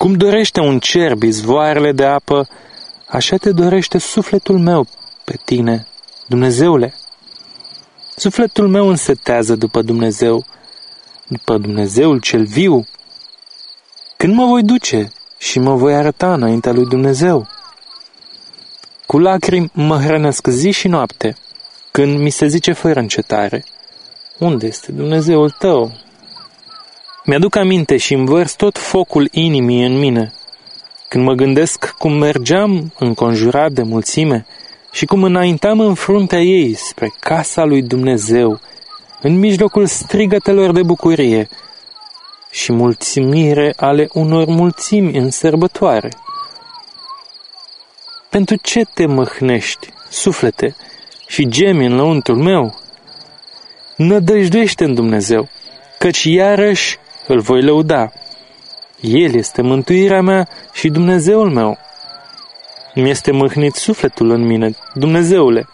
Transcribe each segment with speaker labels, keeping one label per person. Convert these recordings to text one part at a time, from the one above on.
Speaker 1: Cum dorește un cerb izvoarele de apă, așa te dorește sufletul meu pe tine, Dumnezeule. Sufletul meu însetează după Dumnezeu, după Dumnezeul cel viu. Când mă voi duce și mă voi arăta înaintea lui Dumnezeu? Cu lacrimi mă hrănesc zi și noapte, când mi se zice fără încetare, unde este Dumnezeul tău? Mi-aduc aminte și învărs tot focul inimii în mine. Când mă gândesc cum mergeam înconjurat de mulțime și cum înaintam în fruntea ei spre casa lui Dumnezeu, în mijlocul strigătelor de bucurie și mulțimire ale unor mulțimi în sărbătoare. Pentru ce te măhnești, suflete, și gemi în lăuntul meu? Nădăjduiește în Dumnezeu, căci iarăși îl voi lăuda. El este mântuirea mea și Dumnezeul meu. Mi este mâhnit sufletul în mine, Dumnezeule.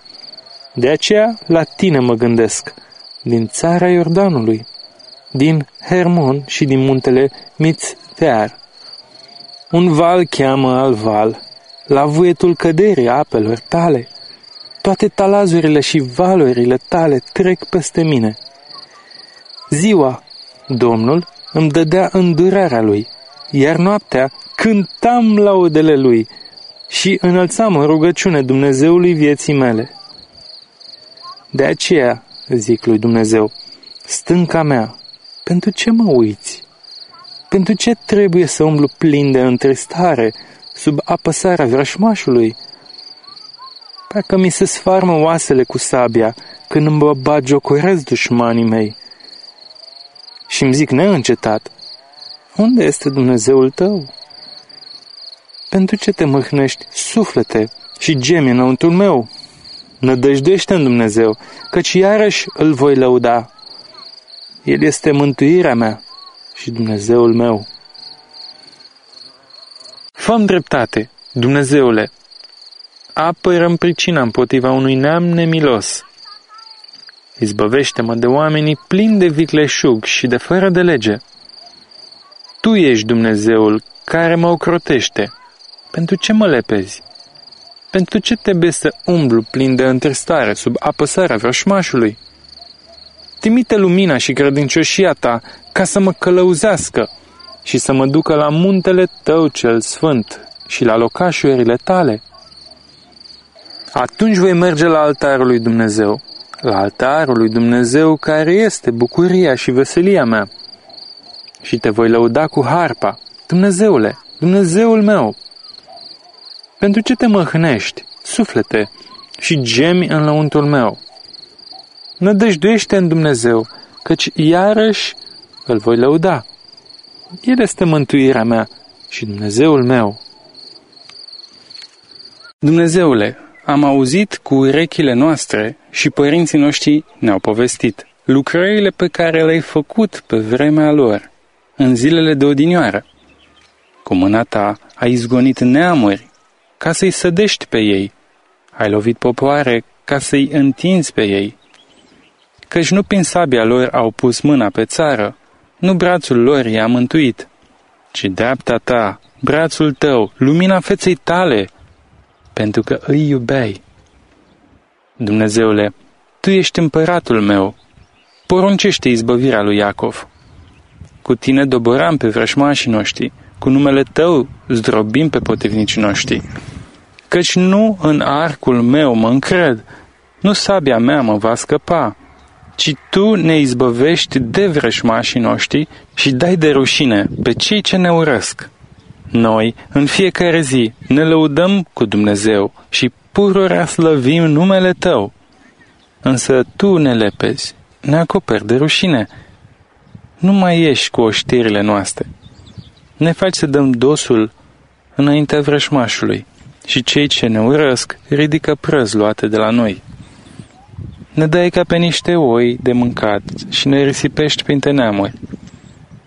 Speaker 1: De aceea la tine mă gândesc, din țara Iordanului, din Hermon și din muntele Mitzvear. Un val cheamă al val, la vuietul căderii apelor tale. Toate talazurile și valurile tale trec peste mine. Ziua, Domnul îmi dădea îndurarea lui, iar noaptea cântam laudele lui și înălțam în rugăciune Dumnezeului vieții mele. De aceea, zic lui Dumnezeu, stânca mea, pentru ce mă uiți? Pentru ce trebuie să umblu plin de întristare sub apăsarea vrășmașului? Parcă mi se sfarmă oasele cu sabia când îmi bagiocoresc dușmanii mei și îmi zic neîncetat, unde este Dumnezeul tău? Pentru ce te mâhnești, suflete, și gemi înăuntul meu? Nădăjduiește în Dumnezeu, căci iarăși îl voi lăuda. El este mântuirea mea și Dumnezeul meu. Făm dreptate, Dumnezeule, apărăm pricina împotriva unui neam nemilos, Izbăvește-mă de oamenii plini de vicleșug și de fără de lege. Tu ești Dumnezeul care mă ocrotește. Pentru ce mă lepezi? Pentru ce trebuie să umblu plin de întristare sub apăsarea vrășmașului? Trimite lumina și credincioșia ta ca să mă călăuzească și să mă ducă la muntele tău cel sfânt și la locașurile tale. Atunci voi merge la altarul lui Dumnezeu la altarul lui Dumnezeu care este bucuria și veselia mea. Și te voi lăuda cu harpa, Dumnezeule, Dumnezeul meu. Pentru ce te măhnești, suflete, și gemi în lăuntul meu? Nădăjduiește în Dumnezeu, căci iarăși îl voi lăuda. El este mântuirea mea și Dumnezeul meu. Dumnezeule, am auzit cu urechile noastre și părinții noștri ne-au povestit lucrările pe care le-ai făcut pe vremea lor, în zilele de odinioară. Cu mâna ta ai izgonit neamuri ca să-i sădești pe ei, ai lovit popoare ca să-i întinzi pe ei. Căci nu prin sabia lor au pus mâna pe țară, nu brațul lor i-a mântuit, ci dreapta ta, brațul tău, lumina feței tale, pentru că îi iubeai. Dumnezeule, Tu ești împăratul meu, poruncește izbăvirea lui Iacov. Cu Tine doboram pe vrășmașii noștri, cu numele Tău zdrobim pe potrivnicii noștri. Căci nu în arcul meu mă încred, nu sabia mea mă va scăpa, ci Tu ne izbăvești de vrășmașii noștri și dai de rușine pe cei ce ne urăsc. Noi, în fiecare zi, ne lăudăm cu Dumnezeu și pururea slăvim numele Tău. Însă Tu ne lepezi, ne acoperi de rușine. Nu mai ești cu oștirile noastre. Ne faci să dăm dosul înaintea vrășmașului și cei ce ne urăsc ridică prăzi luate de la noi. Ne dai ca pe niște oi de mâncat și ne risipești printre neamuri.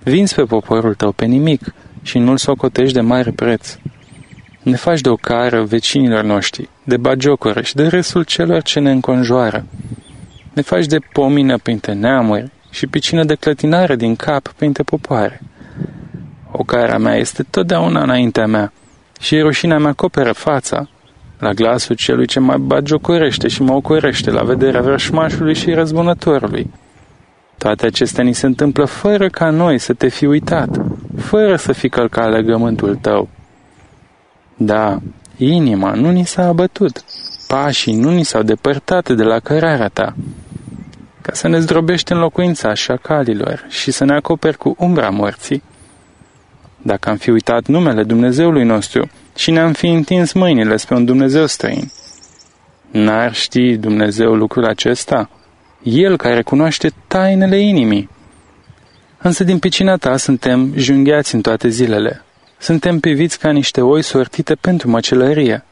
Speaker 1: Vinzi pe poporul tău pe nimic și nu-l socotești de mare preț. Ne faci de o cară vecinilor noștri, de bagiocoră și de restul celor ce ne înconjoară. Ne faci de pomină printre neamuri și picină de clătinare din cap printre popoare.
Speaker 2: Ocara mea este totdeauna înaintea mea și rușinea mea acoperă fața. La glasul celui ce mă bagiocorește și mă ocorește la vederea vrășmașului și răzbunătorului. Toate acestea ni se întâmplă fără ca noi să te fi uitat, fără să fi călcat legământul tău. Da, inima nu ni s-a abătut, pașii nu ni s-au depărtat de la cărarea ta, ca să ne zdrobești în locuința șacalilor și să ne acoperi cu umbra morții. Dacă am fi uitat numele Dumnezeului nostru și ne-am fi întins mâinile spre un Dumnezeu străin, n-ar ști Dumnezeu lucrul acesta? El care cunoaște tainele inimii. Însă din picina ta suntem jungheați în toate zilele. Suntem priviți ca niște oi sortite pentru măcelărie.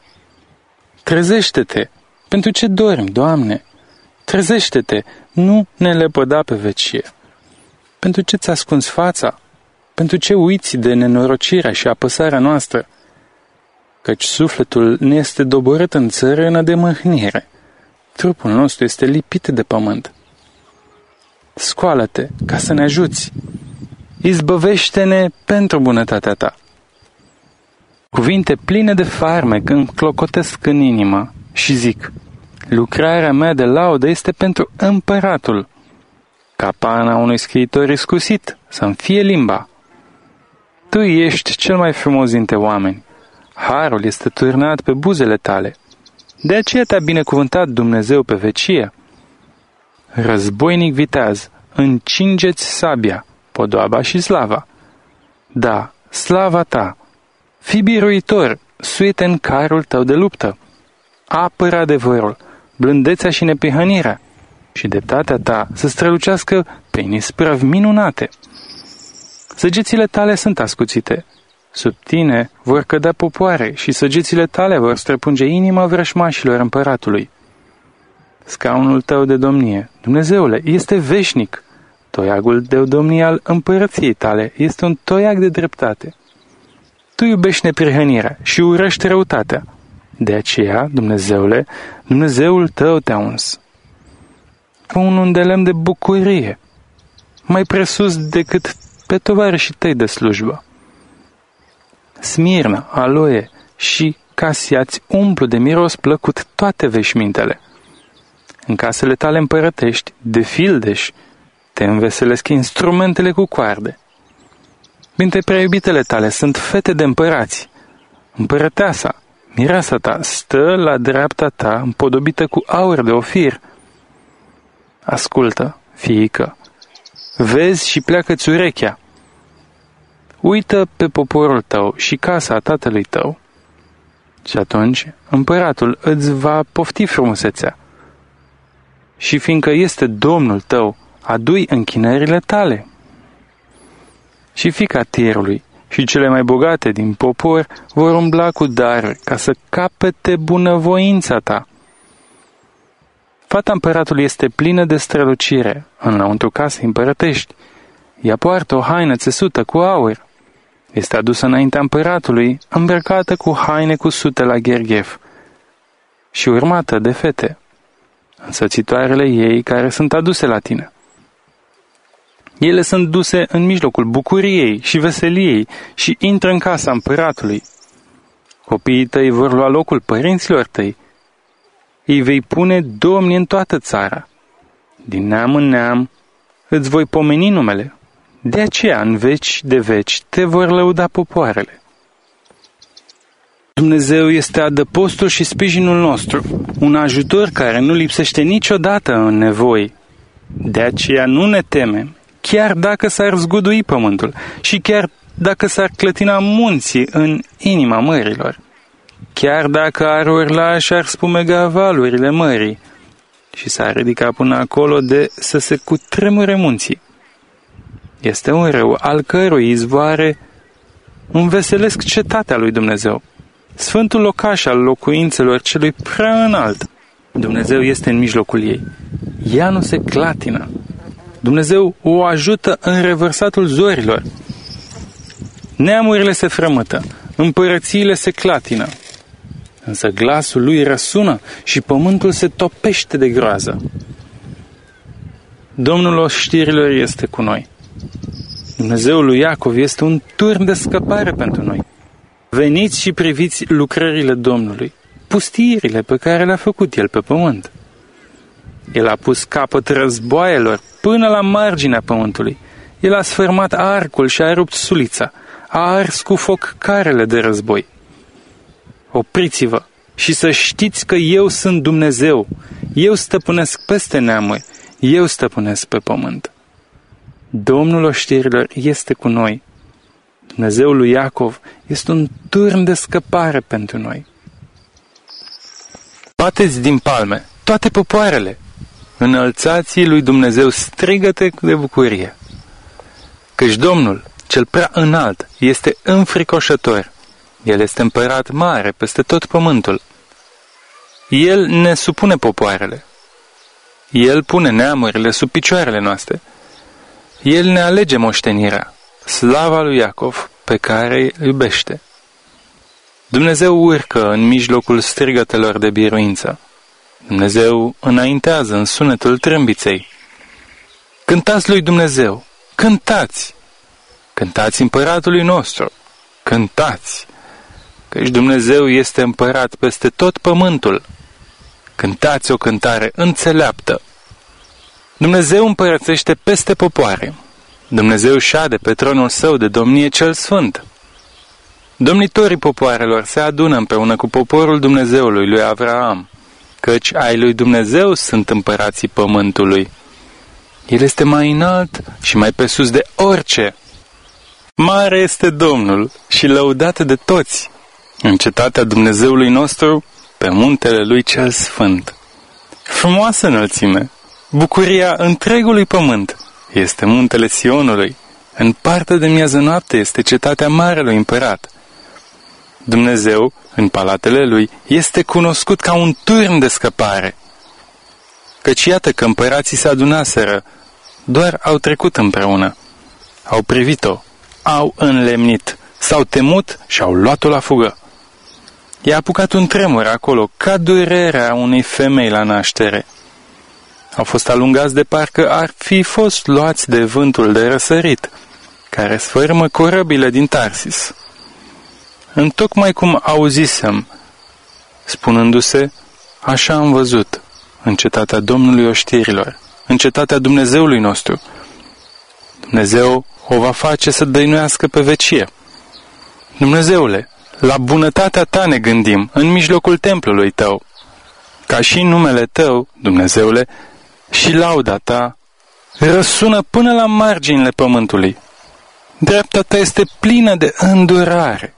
Speaker 2: Trezește-te! Pentru ce dormi, Doamne? Trezește-te! Nu ne lepăda pe vecie. Pentru ce ți ascunzi fața? Pentru ce uiți de nenorocirea și apăsarea noastră? Căci sufletul ne este doborât în țărână de mâhnire. Trupul nostru este lipit de pământ. Scoală-te ca să ne ajuți. Izbăvește-ne pentru bunătatea ta. Cuvinte pline de farmec îmi clocotesc în inimă și zic, lucrarea mea de laudă este pentru împăratul. Capana unui scriitor iscusit, să-mi fie limba. Tu ești cel mai frumos dintre oameni. Harul este turnat pe buzele tale. De aceea te-a binecuvântat Dumnezeu pe vecie. Războinic viteaz, încingeți sabia, podoaba și slava. Da, slava ta, Fii biruitor, suite în carul tău de luptă. Apără adevărul, blândețea și nepihănirea și dreptatea ta să strălucească prin isprăvi minunate. Săgețile tale sunt ascuțite. Sub tine vor cădea popoare și săgețile tale vor străpunge inima vrășmașilor împăratului. Scaunul tău de domnie, Dumnezeule, este veșnic. Toiagul de domnie al împărăției tale este un toiag de dreptate. Tu iubești neprihănirea și urăști răutatea. De aceea, Dumnezeule, Dumnezeul tău te-a uns. Cu un undelem de bucurie, mai presus decât pe tovarășii tăi de slujbă. Smirna, aloe și casiați umplu de miros plăcut toate veșmintele. În casele tale împărătești, de fildeș, te înveselesc instrumentele cu coarde. Printre prea iubitele tale sunt fete de împărați. Împărăteasa, mireasa ta, stă la dreapta ta, împodobită cu aur de ofir. Ascultă, fiică, vezi și pleacă-ți urechea. Uită pe poporul tău și casa tatălui tău. Și atunci împăratul îți va pofti frumusețea. Și fiindcă este Domnul tău, adui închinările tale și fica tirului și cele mai bogate din popor vor umbla cu daruri ca să capete bunăvoința ta. Fata împăratului este plină de strălucire înăuntru casei împărătești. Ea poartă o haină țesută cu aur. Este adusă înaintea împăratului, îmbrăcată cu haine cu sute la gherghef și urmată de fete, însățitoarele ei care sunt aduse la tine. Ele sunt duse în mijlocul bucuriei și veseliei și intră în casa împăratului. Copiii tăi vor lua locul părinților tăi. Îi vei pune domni în toată țara. Din neam în neam îți voi pomeni numele. De aceea, în veci de veci, te vor lăuda popoarele. Dumnezeu este adăpostul și sprijinul nostru, un ajutor care nu lipsește niciodată în nevoi. De aceea nu ne temem, chiar dacă s-ar zgudui pământul și chiar dacă s-ar clătina munții în inima mărilor, chiar dacă ar urla și ar spumega valurile mării și s-ar ridica până acolo de să se cutremure munții. Este un rău al cărui izvoare înveselesc cetatea lui Dumnezeu, sfântul locaș al locuințelor celui prea înalt. Dumnezeu este în mijlocul ei. Ea nu se clatină, Dumnezeu o ajută în revărsatul zorilor. Neamurile se frămâtă, împărățiile se clatină, însă glasul lui răsună și pământul se topește de groază. Domnul oștirilor este cu noi. Dumnezeul lui Iacov este un turn de scăpare pentru noi. Veniți și priviți lucrările Domnului, pustiirile pe care le-a făcut El pe pământ. El a pus capăt războaielor până la marginea pământului. El a sfârmat arcul și a rupt sulița. A ars cu foc carele de război. Opriți-vă și să știți că eu sunt Dumnezeu. Eu stăpânesc peste neamuri. Eu stăpânesc pe pământ. Domnul oștirilor este cu noi. Dumnezeul lui Iacov este un turn de scăpare pentru noi. Bateți din palme toate popoarele, înălțați lui Dumnezeu strigăte de bucurie. Căci Domnul, cel prea înalt, este înfricoșător. El este împărat mare peste tot pământul. El ne supune popoarele. El pune neamurile sub picioarele noastre. El ne alege moștenirea, slava lui Iacov, pe care îi iubește. Dumnezeu urcă în mijlocul strigătelor de biruință. Dumnezeu înaintează în sunetul trâmbiței. Cântați lui Dumnezeu, cântați! Cântați împăratului nostru, cântați! Căci Dumnezeu este împărat peste tot pământul. Cântați o cântare înțeleaptă. Dumnezeu împărățește peste popoare. Dumnezeu șade pe tronul său de domnie cel sfânt. Domnitorii popoarelor se adună împreună cu poporul Dumnezeului lui Avraam căci ai lui Dumnezeu sunt împărații pământului. El este mai înalt și mai pe sus de orice. Mare este Domnul și lăudat de toți, în cetatea Dumnezeului nostru, pe muntele lui cel sfânt. Frumoasă înălțime, bucuria întregului pământ, este muntele Sionului. În partea de miază noapte este cetatea Marelui Împărat. Dumnezeu, în palatele lui, este cunoscut ca un turn de scăpare. Căci iată că împărații se adunaseră, doar au trecut împreună. Au privit-o, au înlemnit, s-au temut și au luat-o la fugă. I-a apucat un tremur acolo, ca durerea unei femei la naștere. Au fost alungați de parcă ar fi fost luați de vântul de răsărit, care sfârmă corăbile din Tarsis întocmai cum auzisem, spunându-se, așa am văzut, în cetatea Domnului oștirilor, în cetatea Dumnezeului nostru. Dumnezeu o va face să dăinuiască pe vecie. Dumnezeule, la bunătatea ta ne gândim în mijlocul templului tău, ca și numele tău, Dumnezeule, și lauda ta răsună până la marginile pământului. Dreapta ta este plină de îndurare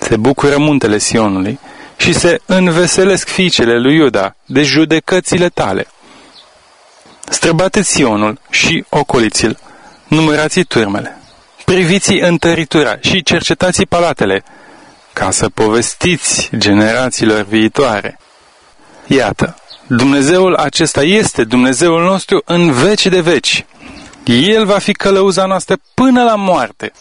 Speaker 2: se bucură muntele Sionului și se înveselesc fiicele lui Iuda de judecățile tale. Străbateți Sionul și ocoliți-l, numărați turmele, priviți întăritura și cercetați palatele, ca să povestiți generațiilor viitoare. Iată, Dumnezeul acesta este Dumnezeul nostru în veci de veci. El va fi călăuza noastră până la moarte.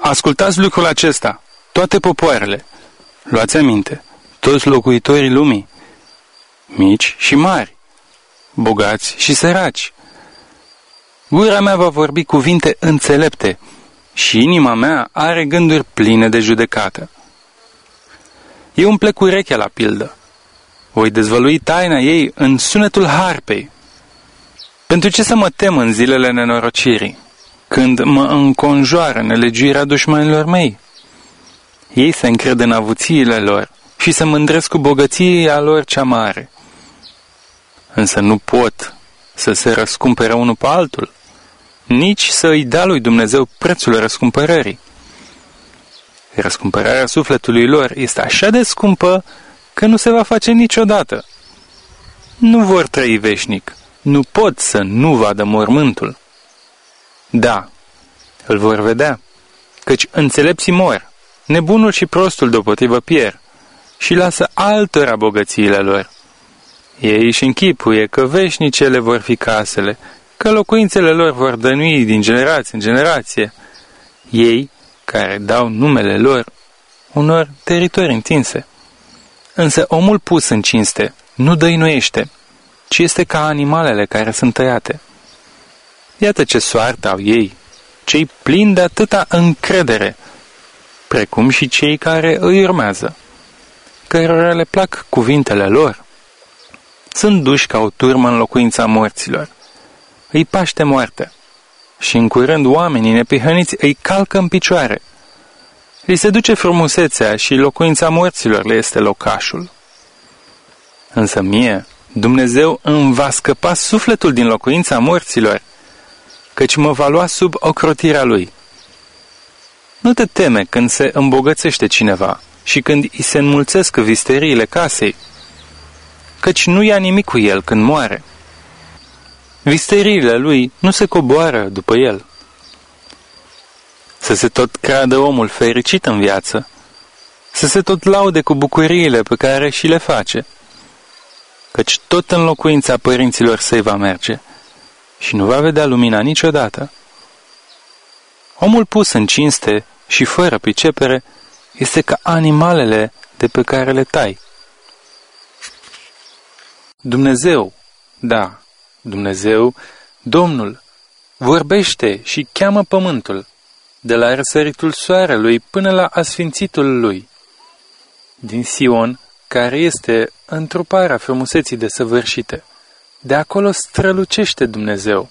Speaker 2: Ascultați lucrul acesta toate popoarele, luați aminte, toți locuitorii lumii, mici și mari, bogați și săraci. Gura mea va vorbi cuvinte înțelepte și inima mea are gânduri pline de judecată. Eu îmi plec urechea la pildă. Voi dezvălui taina ei în sunetul harpei. Pentru ce să mă tem în zilele nenorocirii, când mă înconjoară nelegiuirea dușmanilor mei? Ei se încred în avuțiile lor și se mândresc cu bogăția lor cea mare. Însă nu pot să se răscumpere unul pe altul, nici să îi dea lui Dumnezeu prețul răscumpărării. Răscumpărarea sufletului lor este așa de scumpă că nu se va face niciodată. Nu vor trăi veșnic, nu pot să nu vadă mormântul. Da, îl vor vedea, căci înțelepții mor nebunul și prostul deopotrivă pierd și lasă altora bogățiile lor. Ei își închipuie că veșnicele vor fi casele, că locuințele lor vor dănui din generație în generație. Ei, care dau numele lor unor teritorii întinse. Însă omul pus în cinste nu dăinuiește, ci este ca animalele care sunt tăiate. Iată ce soartă au ei, cei plini de atâta încredere, precum și cei care îi urmează, cărora le plac cuvintele lor. Sunt duși ca o turmă în locuința morților. Îi paște moarte și în curând oamenii nepihăniți îi calcă în picioare. Li se duce frumusețea și locuința morților le este locașul. Însă mie, Dumnezeu îmi va scăpa sufletul din locuința morților, căci mă va lua sub ocrotirea Lui. Nu te teme când se îmbogățește cineva și când îi se înmulțesc visteriile casei, căci nu ia nimic cu el când moare. Visteriile lui nu se coboară după el. Să se tot creadă omul fericit în viață, să se tot laude cu bucuriile pe care și le face, căci tot în locuința părinților săi va merge și nu va vedea lumina niciodată. Omul pus în cinste și fără pricepere este ca animalele de pe care le tai. Dumnezeu, da, Dumnezeu, Domnul, vorbește și cheamă pământul, de la răsăritul soarelui până la asfințitul lui. Din Sion, care este întruparea frumuseții de săvârșite, de acolo strălucește Dumnezeu.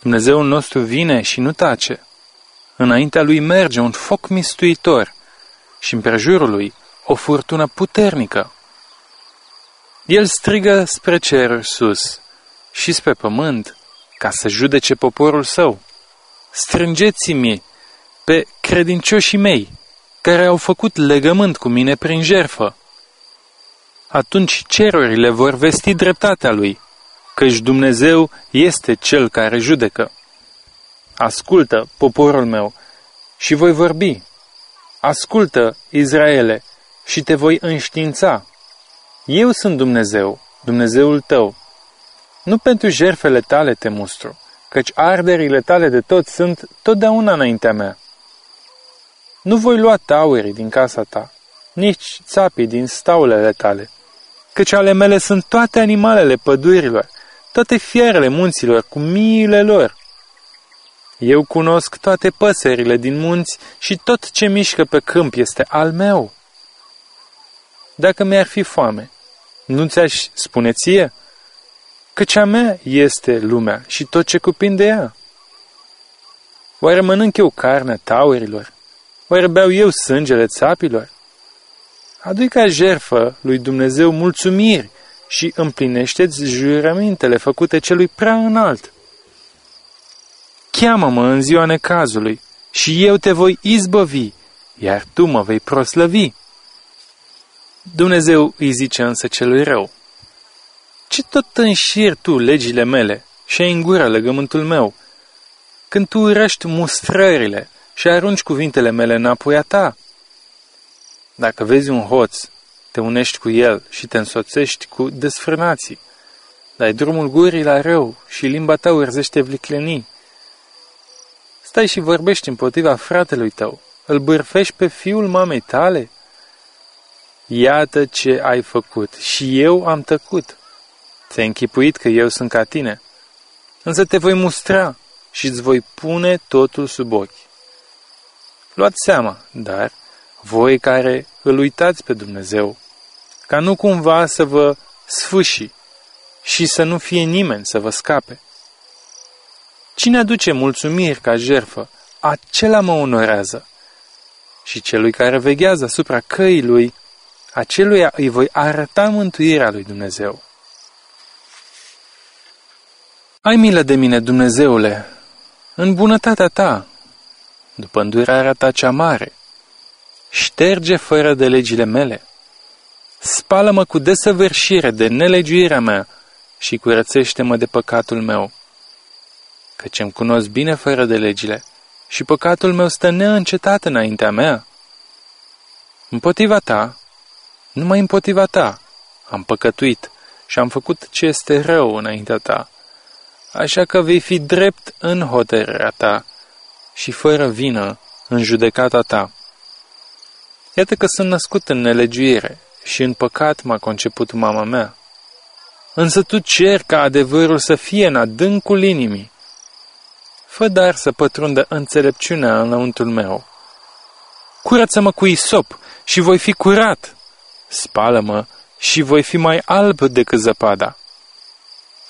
Speaker 2: Dumnezeul nostru vine și nu tace. Înaintea lui merge un foc mistuitor și împrejurul lui o furtună puternică. El strigă spre cer sus și spre pământ ca să judece poporul său. Strângeți-mi pe credincioșii mei, care au făcut legământ cu mine prin jerfă. Atunci cerurile vor vesti dreptatea lui, căci Dumnezeu este cel care judecă. Ascultă, poporul meu, și voi vorbi. Ascultă, Israele, și te voi înștiința. Eu sunt Dumnezeu, Dumnezeul tău. Nu pentru jerfele tale te mustru, căci arderile tale de tot sunt totdeauna înaintea mea. Nu voi lua taurii din casa ta, nici țapii din staulele tale, căci ale mele sunt toate animalele pădurilor, toate fierele munților cu miile lor. Eu cunosc toate păsările din munți și tot ce mișcă pe câmp este al meu. Dacă mi-ar fi foame, nu ți-aș spune ție? Că cea mea este lumea și tot ce cuprinde ea. Oare mănânc eu carnea taurilor? Oare beau eu sângele țapilor? Adui ca jerfă lui Dumnezeu mulțumiri și împlinește-ți jurămintele făcute celui prea înalt. Cheamă-mă în ziua necazului și eu te voi izbăvi, iar tu mă vei proslăvi. Dumnezeu îi zice însă celui rău, Ce tot înșiri tu legile mele și ai în gură legământul meu, când tu urăști mustrările și arunci cuvintele mele înapoi a ta? Dacă vezi un hoț, te unești cu el și te însoțești cu desfrânații. Dai drumul gurii la rău și limba ta urzește vliclenii. Stai și vorbești împotriva fratelui tău, îl bârfești pe fiul mamei tale? Iată ce ai făcut și eu am tăcut. Ți-ai închipuit că eu sunt ca tine. Însă te voi mustra și îți voi pune totul sub ochi. Luați seama, dar, voi care îl uitați pe Dumnezeu, ca nu cumva să vă sfâși și să nu fie nimeni să vă scape. Cine aduce mulțumiri ca jerfă, acela mă onorează. Și celui care veghează asupra căii lui, aceluia îi voi arăta mântuirea lui Dumnezeu. Ai milă de mine, Dumnezeule, în bunătatea ta, după îndurarea ta cea mare. Șterge fără de legile mele. Spală-mă cu desăvârșire de nelegiuirea mea și curățește-mă de păcatul meu. Căci îmi cunosc bine fără de legile și păcatul meu stă neîncetat înaintea mea. Împotriva ta, numai împotriva ta, am păcătuit și am făcut ce este rău înaintea ta. Așa că vei fi drept în hotărârea ta și fără vină în judecata ta. Iată că sunt născut în nelegiuire și în păcat m-a conceput mama mea. însă tu cer ca adevărul să fie în adâncul inimii. Fă dar să pătrundă înțelepciunea înăuntul meu. Curăță-mă cu isop și voi fi curat. Spală-mă și voi fi mai alb decât zăpada.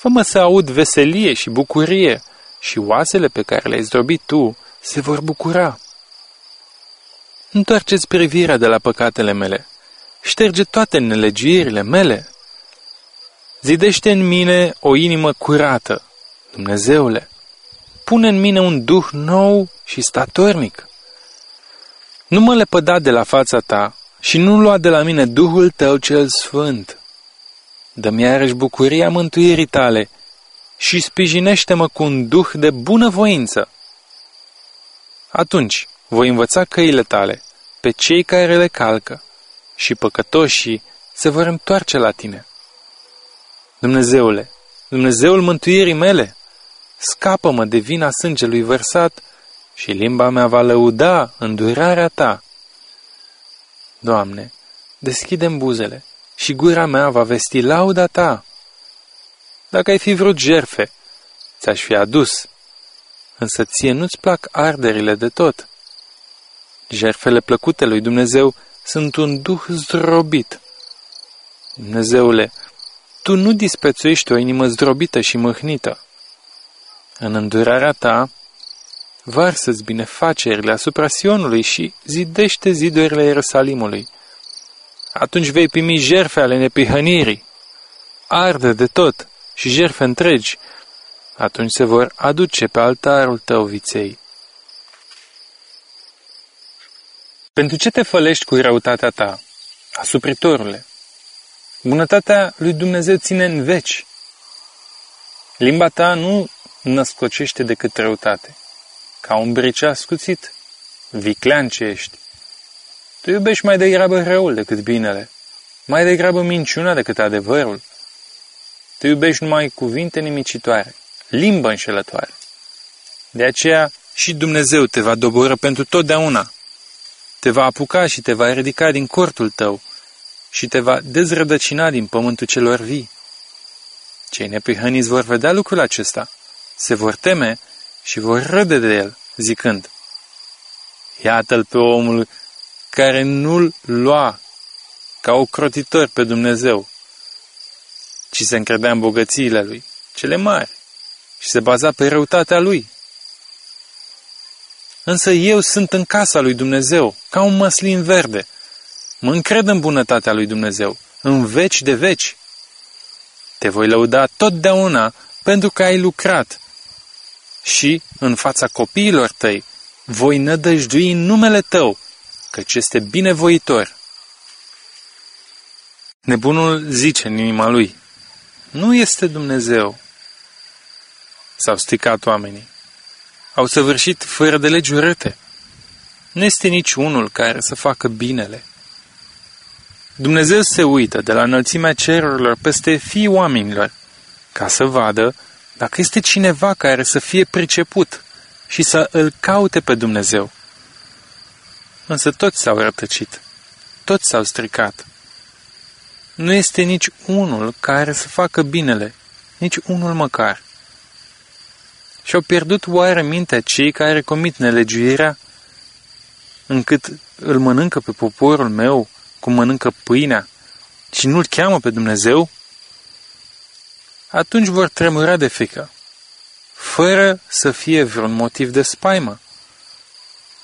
Speaker 2: Fă-mă să aud veselie și bucurie și oasele pe care le-ai zdrobit tu se vor bucura. Întoarceți privirea de la păcatele mele, șterge toate nelegiuirile mele. Zidește în mine o inimă curată, Dumnezeule. Pune în mine un duh nou și statornic. Nu mă lepăda de la fața ta și nu lua de la mine Duhul tău cel sfânt. Dă-mi iarăși bucuria mântuirii tale și sprijinește-mă cu un duh de bunăvoință. Atunci voi învăța căile tale pe cei care le calcă și păcătoșii se vor întoarce la tine. Dumnezeule, Dumnezeul mântuirii mele, scapă-mă de vina sângelui vărsat și limba mea va lăuda îndurarea ta. Doamne, deschidem buzele și gura mea va vesti lauda ta. Dacă ai fi vrut jerfe, ți-aș fi adus, însă ție nu-ți plac arderile de tot. Jerfele plăcute lui Dumnezeu sunt un duh zdrobit. Dumnezeule, tu nu disprețuiești o inimă zdrobită și mâhnită. În îndurarea ta, varsă-ți binefacerile asupra Sionului și zidește zidurile Ierusalimului. Atunci vei primi jerfe ale nepihănirii, arde de tot și jerfe întregi, atunci se vor aduce pe altarul tău viței. Pentru ce te fălești cu răutatea ta, asupritorule? Bunătatea lui Dumnezeu ține în veci. Limba ta nu născocește decât răutate. Ca un brice ascuțit, viclean ce ești. Tu iubești mai degrabă răul decât binele, mai degrabă minciuna decât adevărul. Tu iubești numai cuvinte nimicitoare, limbă înșelătoare. De aceea și Dumnezeu te va doboră pentru totdeauna. Te va apuca și te va ridica din cortul tău și te va dezrădăcina din pământul celor vii. Cei neprihăniți vor vedea lucrul acesta, se vor teme și vor râde de el, zicând, Iată-l pe omul care nu-l lua ca o crotitor pe Dumnezeu, ci se încredea în bogățiile lui, cele mari, și se baza pe răutatea lui. Însă eu sunt în casa lui Dumnezeu, ca un măslin verde. Mă încred în bunătatea lui Dumnezeu, în veci de veci. Te voi lăuda totdeauna pentru că ai lucrat și, în fața copiilor tăi, voi nădăjdui în numele tău, căci este binevoitor. Nebunul zice în inima lui, nu este Dumnezeu. S-au stricat oamenii. Au săvârșit fără de legi urâte. Nu este nici unul care să facă binele. Dumnezeu se uită de la înălțimea cerurilor peste fii oamenilor, ca să vadă dacă este cineva care să fie priceput și să îl caute pe Dumnezeu. Însă toți s-au rătăcit, toți s-au stricat. Nu este nici unul care să facă binele, nici unul măcar. Și-au pierdut oare mintea cei care comit nelegiuirea, încât îl mănâncă pe poporul meu cum mănâncă pâinea și nu-l cheamă pe Dumnezeu? Atunci vor tremura de frică, fără să fie vreun motiv de spaimă.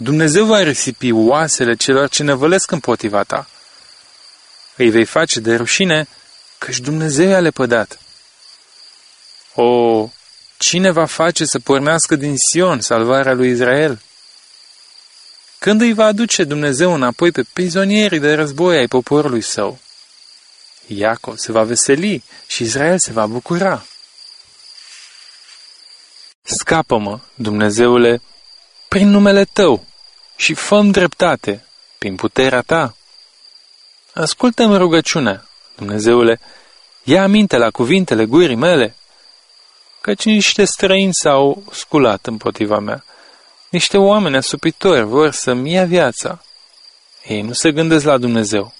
Speaker 2: Dumnezeu va risipi oasele celor ce năvălesc împotriva ta. Îi vei face de rușine, căci Dumnezeu i-a lepădat. O, cine va face să pornească din Sion salvarea lui Israel? Când îi va aduce Dumnezeu înapoi pe prizonierii de război ai poporului său? Iacov se va veseli și Israel se va bucura. Scapă-mă, Dumnezeule, prin numele Tău și fă dreptate prin puterea Ta. Ascultă-mi rugăciunea, Dumnezeule, ia aminte la cuvintele gurii mele, căci niște străini s-au sculat împotriva mea. Niște oameni asupitori vor să-mi ia viața. Ei nu se gândesc la Dumnezeu.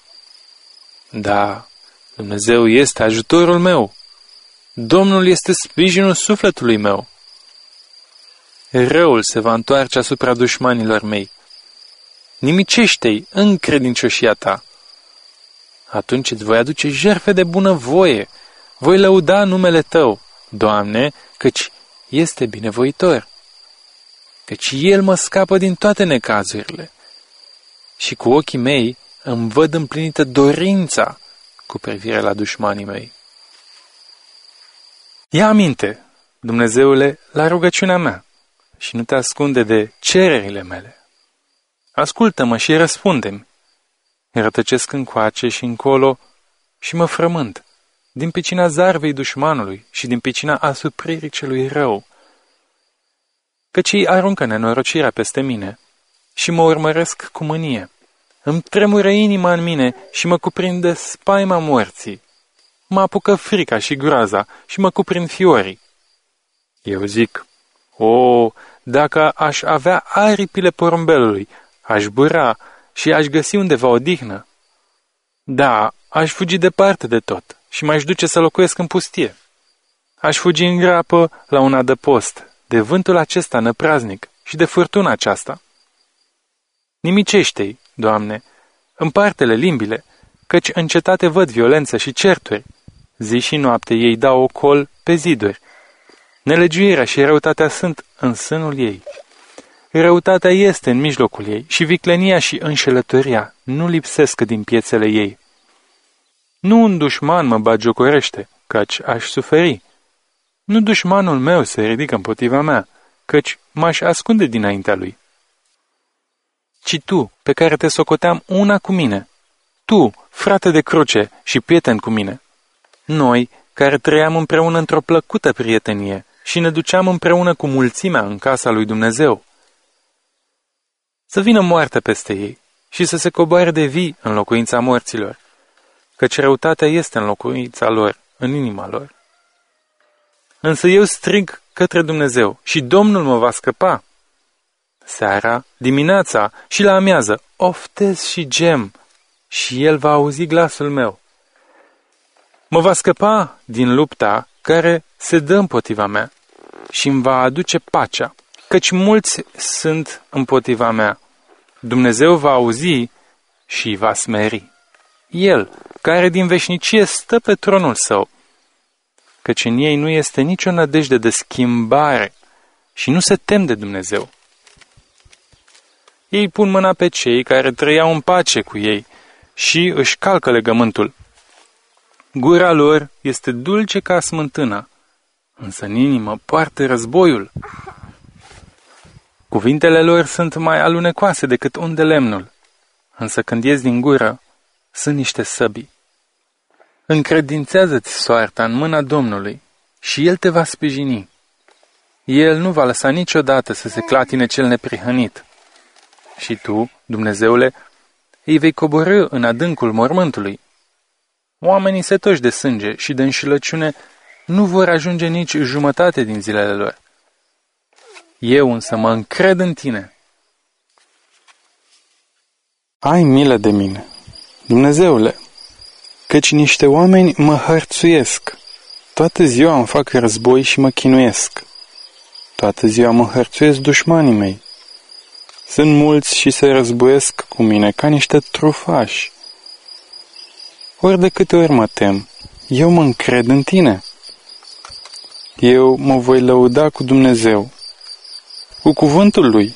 Speaker 2: Da, Dumnezeu este ajutorul meu.
Speaker 1: Domnul este sprijinul sufletului meu. Răul se va întoarce asupra dușmanilor mei. Nimicește-i în credincioșia ta. Atunci îți voi aduce jerfe de bună voie. Voi lăuda numele tău, Doamne, căci este binevoitor. Căci El mă scapă din toate necazurile. Și cu ochii mei îmi văd împlinită dorința cu privire la dușmanii mei. Ia aminte, Dumnezeule, la rugăciunea mea și nu te ascunde de cererile mele. Ascultă-mă și răspundem. Rătăcesc încoace și încolo și mă frământ, din picina zarvei dușmanului și din picina asupririi celui rău. Căci ei aruncă nenorocirea peste mine și mă urmăresc cu mânie. Îmi tremură inima în mine și mă cuprinde spaima morții. Mă apucă frica și groaza și mă cuprind fiorii. Eu zic, o, dacă aș avea aripile porumbelului, aș bura și aș găsi undeva odihnă. Da, aș fugi departe de tot și m-aș duce să locuiesc în pustie. Aș fugi în grapă la un adăpost, de vântul acesta năpraznic și de furtuna aceasta. Nimicește-i, Doamne, împarte-le limbile, căci în cetate văd violență și certuri. Zi și noapte ei dau ocol pe ziduri. Nelegiuirea și răutatea sunt în sânul ei. Răutatea este în mijlocul ei și viclenia și înșelătoria nu lipsesc din piețele ei. Nu un dușman mă bagiocorește, căci aș suferi. Nu dușmanul meu se ridică împotriva mea, căci m-aș ascunde dinaintea lui ci tu, pe care te socoteam una cu mine. Tu, frate de cruce și prieten cu mine. Noi, care trăiam împreună într-o plăcută prietenie și ne duceam împreună cu mulțimea în casa lui Dumnezeu. Să vină moarte peste ei și să se coboare de vii în locuința morților, căci răutatea este în locuința lor, în inima lor. Însă eu strig către Dumnezeu și Domnul mă va scăpa seara, dimineața și la amiază, oftez și gem, și el va auzi glasul meu. Mă va scăpa din lupta care se dă împotriva mea și îmi va aduce pacea, căci mulți sunt împotriva mea. Dumnezeu va auzi și va smeri. El, care din veșnicie stă pe tronul său, căci în ei nu este nicio nădejde de schimbare și nu se tem de Dumnezeu. Ei pun mâna pe cei care trăiau în pace cu ei și își calcă legământul. Gura lor este dulce ca smântâna, însă în inimă poartă războiul. Cuvintele lor sunt mai alunecoase decât unde lemnul, însă când ies din gură, sunt niște săbii. Încredințează-ți soarta în mâna Domnului și El te va sprijini. El nu va lăsa niciodată să se clatine cel neprihănit și tu, Dumnezeule, îi vei coborâ în adâncul mormântului. Oamenii setoși de sânge și de înșelăciune nu vor ajunge nici jumătate din zilele lor. Eu însă mă încred în tine.
Speaker 2: Ai milă de mine, Dumnezeule, căci niște oameni mă hărțuiesc. Toată ziua îmi fac război și mă chinuiesc. Toată ziua mă hărțuiesc dușmanii mei. Sunt mulți și se războiesc cu mine ca niște trufași. Ori de câte ori mă tem, eu mă încred în tine. Eu mă voi lăuda cu Dumnezeu, cu cuvântul Lui.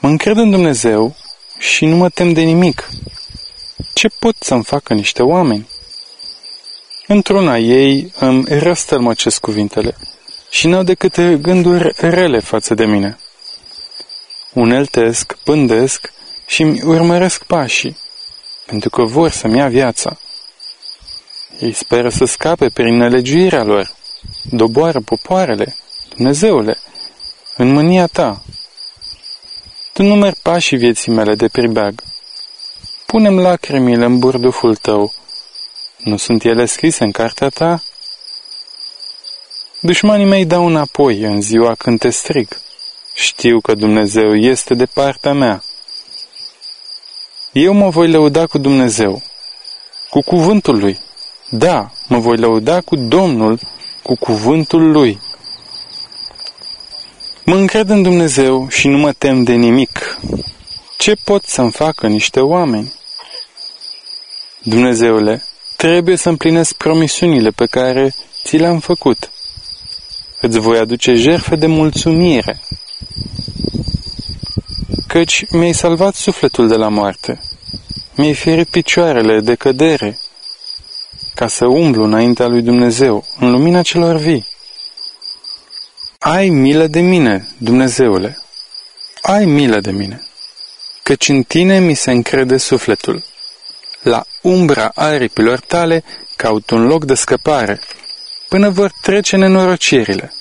Speaker 2: Mă încred în Dumnezeu și nu mă tem de nimic. Ce pot să-mi facă niște oameni? Într-una ei îmi răstălmăcesc cuvintele și n-au decât gânduri rele față de mine uneltesc, pândesc și îmi urmăresc pașii, pentru că vor să-mi ia viața. Ei speră să scape prin nelegiuirea lor. Doboară popoarele, Dumnezeule, în mânia ta. Tu numeri pașii vieții mele de pribeag. Punem lacrimile în burduful tău. Nu sunt ele scrise în cartea ta? Dușmanii mei dau înapoi în ziua când te strig. Știu că Dumnezeu este de partea mea. Eu mă voi lăuda cu Dumnezeu, cu cuvântul Lui. Da, mă voi lăuda cu Domnul, cu cuvântul Lui. Mă încred în Dumnezeu și nu mă tem de nimic. Ce pot să-mi facă niște oameni? Dumnezeule, trebuie să împlinesc promisiunile pe care ți le-am făcut. Îți voi aduce jertfe de mulțumire, căci mi-ai salvat sufletul de la moarte, mi-ai ferit picioarele de cădere, ca să umblu înaintea lui Dumnezeu, în lumina celor vii. Ai milă de mine, Dumnezeule, ai milă de mine, căci în tine mi se încrede sufletul. La umbra aripilor tale caut un loc de scăpare, până vor trece nenorocirile.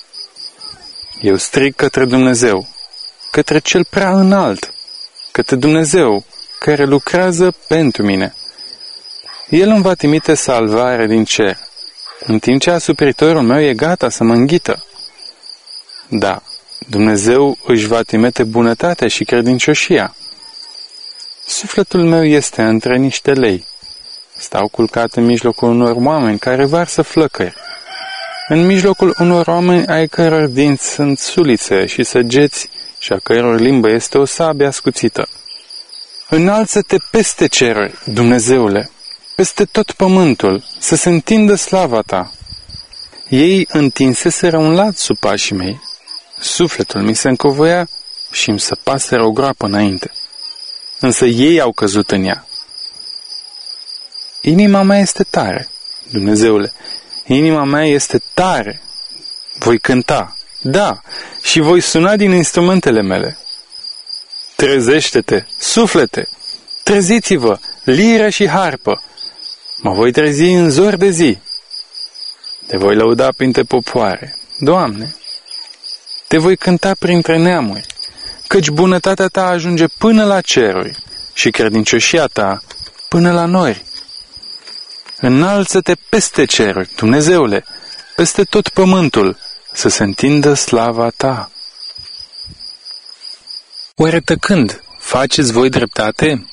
Speaker 2: Eu strig către Dumnezeu, către cel prea înalt, către Dumnezeu, care lucrează pentru mine. El îmi va trimite salvare din cer, în timp ce asupritorul meu e gata să mă înghită. Da, Dumnezeu își va trimite bunătatea și credincioșia. Sufletul meu este între niște lei. Stau culcat în mijlocul unor oameni care varsă flăcări. În mijlocul unor oameni ai căror dinți sunt sulițe și săgeți și a căror limbă este o sabie ascuțită. Înalță-te peste ceruri, Dumnezeule, peste tot pământul, să se întindă slava ta. Ei întinseseră un lat sub pașii mei. Sufletul mi se încovoia și îmi săpaseră o groapă înainte. Însă ei au căzut în ea. Inima mea este tare, Dumnezeule, inima mea este tare. Voi cânta, da, și voi suna din instrumentele mele. Trezește-te, suflete, treziți-vă, liră și harpă. Mă voi trezi în zor de zi. Te voi lăuda printre popoare, Doamne. Te voi cânta printre neamuri, căci bunătatea ta ajunge până la ceruri și credincioșia ta până la nori. Înalță-te peste ceruri, Dumnezeule, peste tot pământul, să se întindă slava ta. Oare tăcând, faceți voi dreptate?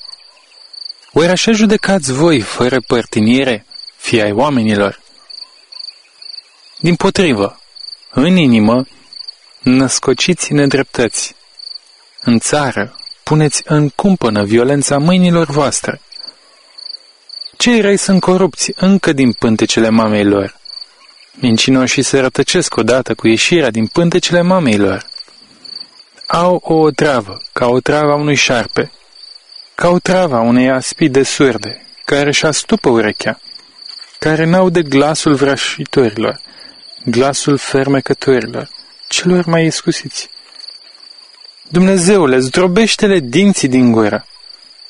Speaker 2: Oare așa judecați voi, fără părtinire, fii ai oamenilor? Din potrivă, în inimă, născociți nedreptăți. În țară, puneți în cumpănă violența mâinilor voastre. Cei răi sunt corupți încă din pântecele mamei lor. Mincinoșii se rătăcesc odată cu ieșirea din pântecele mamei lor. Au o travă, ca o travă a unui șarpe, ca o travă a unei aspide surde, care își astupă urechea, care n-aude glasul vrașitorilor, glasul fermecătorilor, celor mai iscusiți. Dumnezeule, zdrobește-le dinții din gură.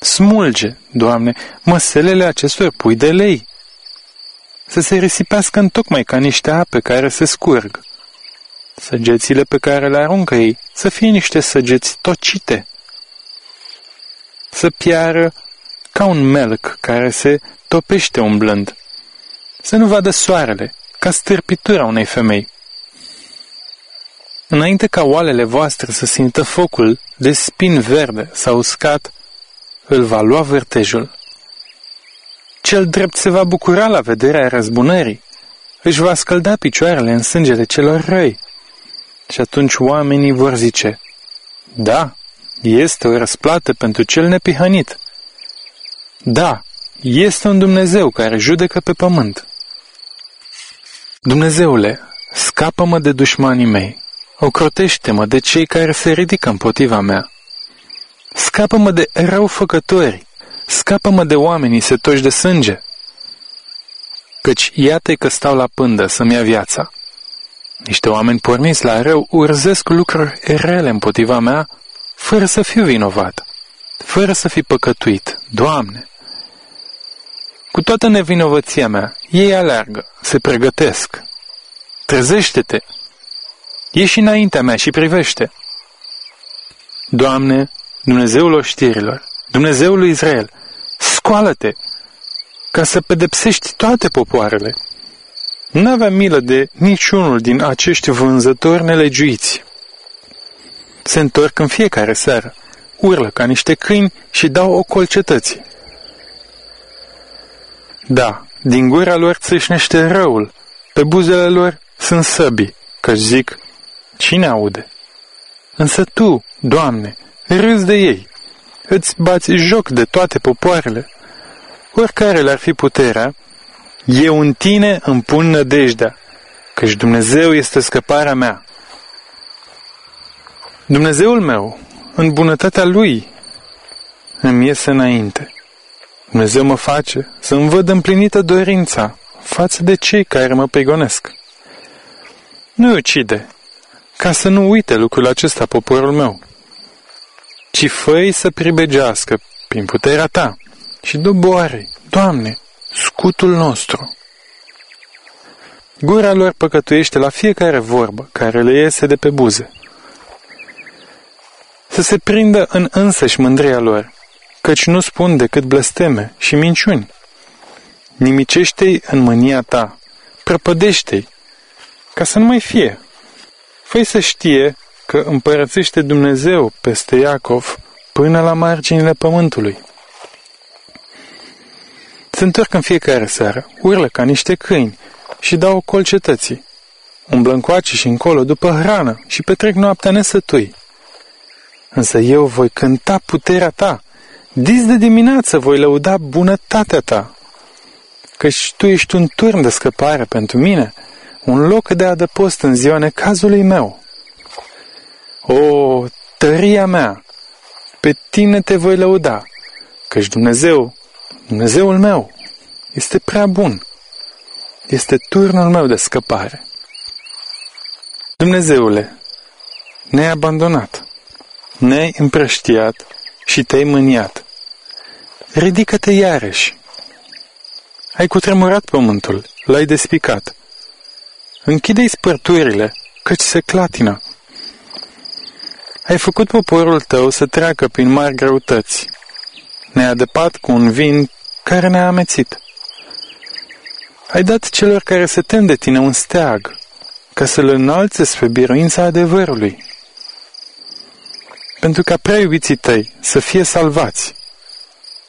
Speaker 2: Smulge, Doamne, măselele acestor pui de lei. Să se risipească în tocmai ca niște ape care se scurg. Săgețile pe care le aruncă ei să fie niște săgeți tocite. Să piară ca un melc care se topește umblând. Să nu vadă soarele, ca stârpitura unei femei. Înainte ca oalele voastre să simtă focul de spin verde sau uscat, îl va lua vârtejul. Cel drept se va bucura la vederea răzbunării, își va scălda picioarele în sângele celor răi. Și atunci oamenii vor zice, da, este o răsplată pentru cel nepihănit. Da, este un Dumnezeu care judecă pe pământ. Dumnezeule, scapă-mă de dușmanii mei, ocrotește-mă de cei care se ridică împotriva mea. Scapă-mă de răufăcători, scapă-mă de oamenii setoși de sânge. Căci iată că stau la pândă să-mi ia viața. Niște oameni porniți la rău urzesc lucruri rele împotriva mea, fără să fiu vinovat, fără să fi păcătuit. Doamne! Cu toată nevinovăția mea, ei aleargă, se pregătesc. Trezește-te! Ieși înaintea mea și privește. Doamne, Dumnezeul oștirilor, Dumnezeul lui Israel, scoală-te, ca să pedepsești toate popoarele. N-avea milă de niciunul din acești vânzători nelegiuiți. Se întorc în fiecare seară, urlă ca niște câini și dau o colcetății. Da, din gura lor țâșnește răul, pe buzele lor sunt săbii, că zic, cine aude? Însă tu, Doamne, râzi de ei, îți bați joc de toate popoarele. Oricare le-ar fi puterea, eu în tine îmi pun nădejdea, căci Dumnezeu este scăparea mea. Dumnezeul meu, în bunătatea Lui, îmi iese înainte. Dumnezeu mă face să-mi văd împlinită dorința față de cei care mă prigonesc. Nu ucide, ca să nu uite lucrul acesta poporul meu, ci făi să pribegească prin puterea ta și doboare, Doamne, scutul nostru. Gura lor păcătuiește la fiecare vorbă care le iese de pe buze. Să se prindă în însăși mândria lor, căci nu spun decât blesteme și minciuni. Nimicește-i în mânia ta, prăpădește-i, ca să nu mai fie. Făi să știe că împărățește Dumnezeu peste Iacov până la marginile pământului. Se întorc în fiecare seară, urlă ca niște câini și dau col cetății. Umblă încoace și încolo după hrană și petrec noaptea nesătui. Însă eu voi cânta puterea ta, dis de dimineață voi lăuda bunătatea ta, căci tu ești un turn de scăpare pentru mine, un loc de adăpost în ziua necazului meu. O, tăria mea, pe tine te voi lăuda, căci Dumnezeu, Dumnezeul meu, este prea bun. Este turnul meu de scăpare. Dumnezeule, ne-ai abandonat, ne-ai împrăștiat și te-ai mâniat. Ridică-te iarăși. Ai cutremurat pământul, l-ai despicat. Închide-i spărturile, căci se clatină. Ai făcut poporul tău să treacă prin mari greutăți. Ne-ai adăpat cu un vin care ne-a amețit. Ai dat celor care se tem de tine un steag, ca să-l înalțe spre biruința adevărului. Pentru ca prea iubiții tăi să fie salvați.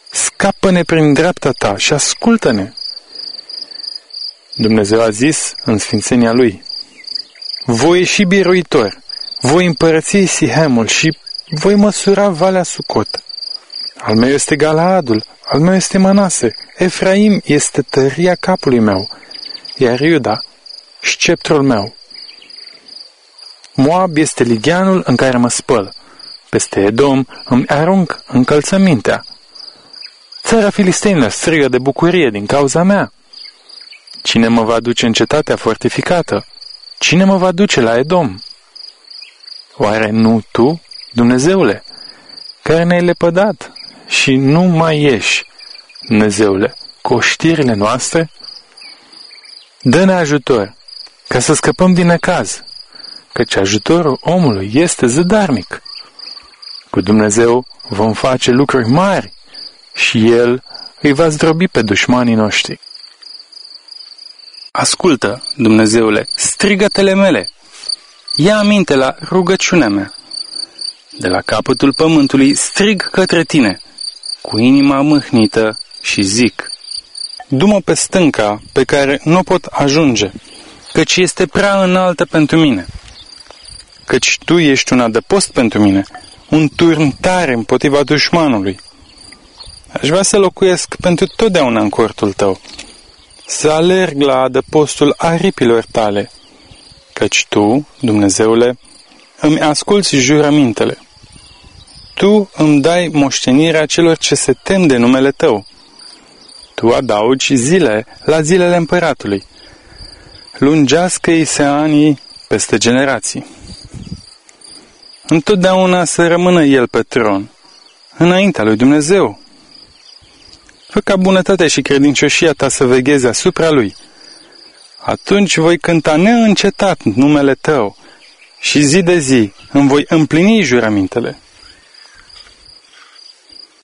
Speaker 2: Scapă-ne prin dreapta ta și ascultă-ne. Dumnezeu a zis în sfințenia Lui, Voi ieși biruitor, voi împărăți Sihemul și voi măsura Valea Sucot. Al meu este Galaadul, al meu este Manase, Efraim este tăria capului meu, iar Iuda, sceptrul meu. Moab este ligianul în care mă spăl, peste Edom îmi arunc încălțămintea. Țara filistenilor strigă de bucurie din cauza mea. Cine mă va duce în cetatea fortificată? Cine mă va duce la Edom? Oare nu tu, Dumnezeule, care ne-ai lepădat și nu mai ieși, Dumnezeule, cu știrile noastre? Dă-ne ajutor, ca să scăpăm din necaz, căci ajutorul omului este zădarnic. Cu Dumnezeu vom face lucruri mari și El îi va zdrobi pe dușmanii noștri. Ascultă, Dumnezeule, strigătele mele! Ia aminte la rugăciunea mea. De la capătul pământului strig către tine, cu inima mâhnită și zic, Dumă pe stânca pe care nu pot ajunge, căci este prea înaltă pentru mine. Căci tu ești un adăpost pentru mine, un turn tare împotriva dușmanului. Aș vrea să locuiesc pentru totdeauna în cortul tău, să alerg la adăpostul aripilor tale, căci tu, Dumnezeule, îmi asculți jurămintele. Tu îmi dai moștenirea celor ce se tem de numele tău. Tu adaugi zile la zilele împăratului. Lungească-i se anii peste generații. Întotdeauna să rămână el pe tron, înaintea lui Dumnezeu. Fă ca bunătatea și credincioșia ta să vegheze asupra lui. Atunci voi cânta neîncetat numele tău și zi de zi îmi voi împlini jurămintele.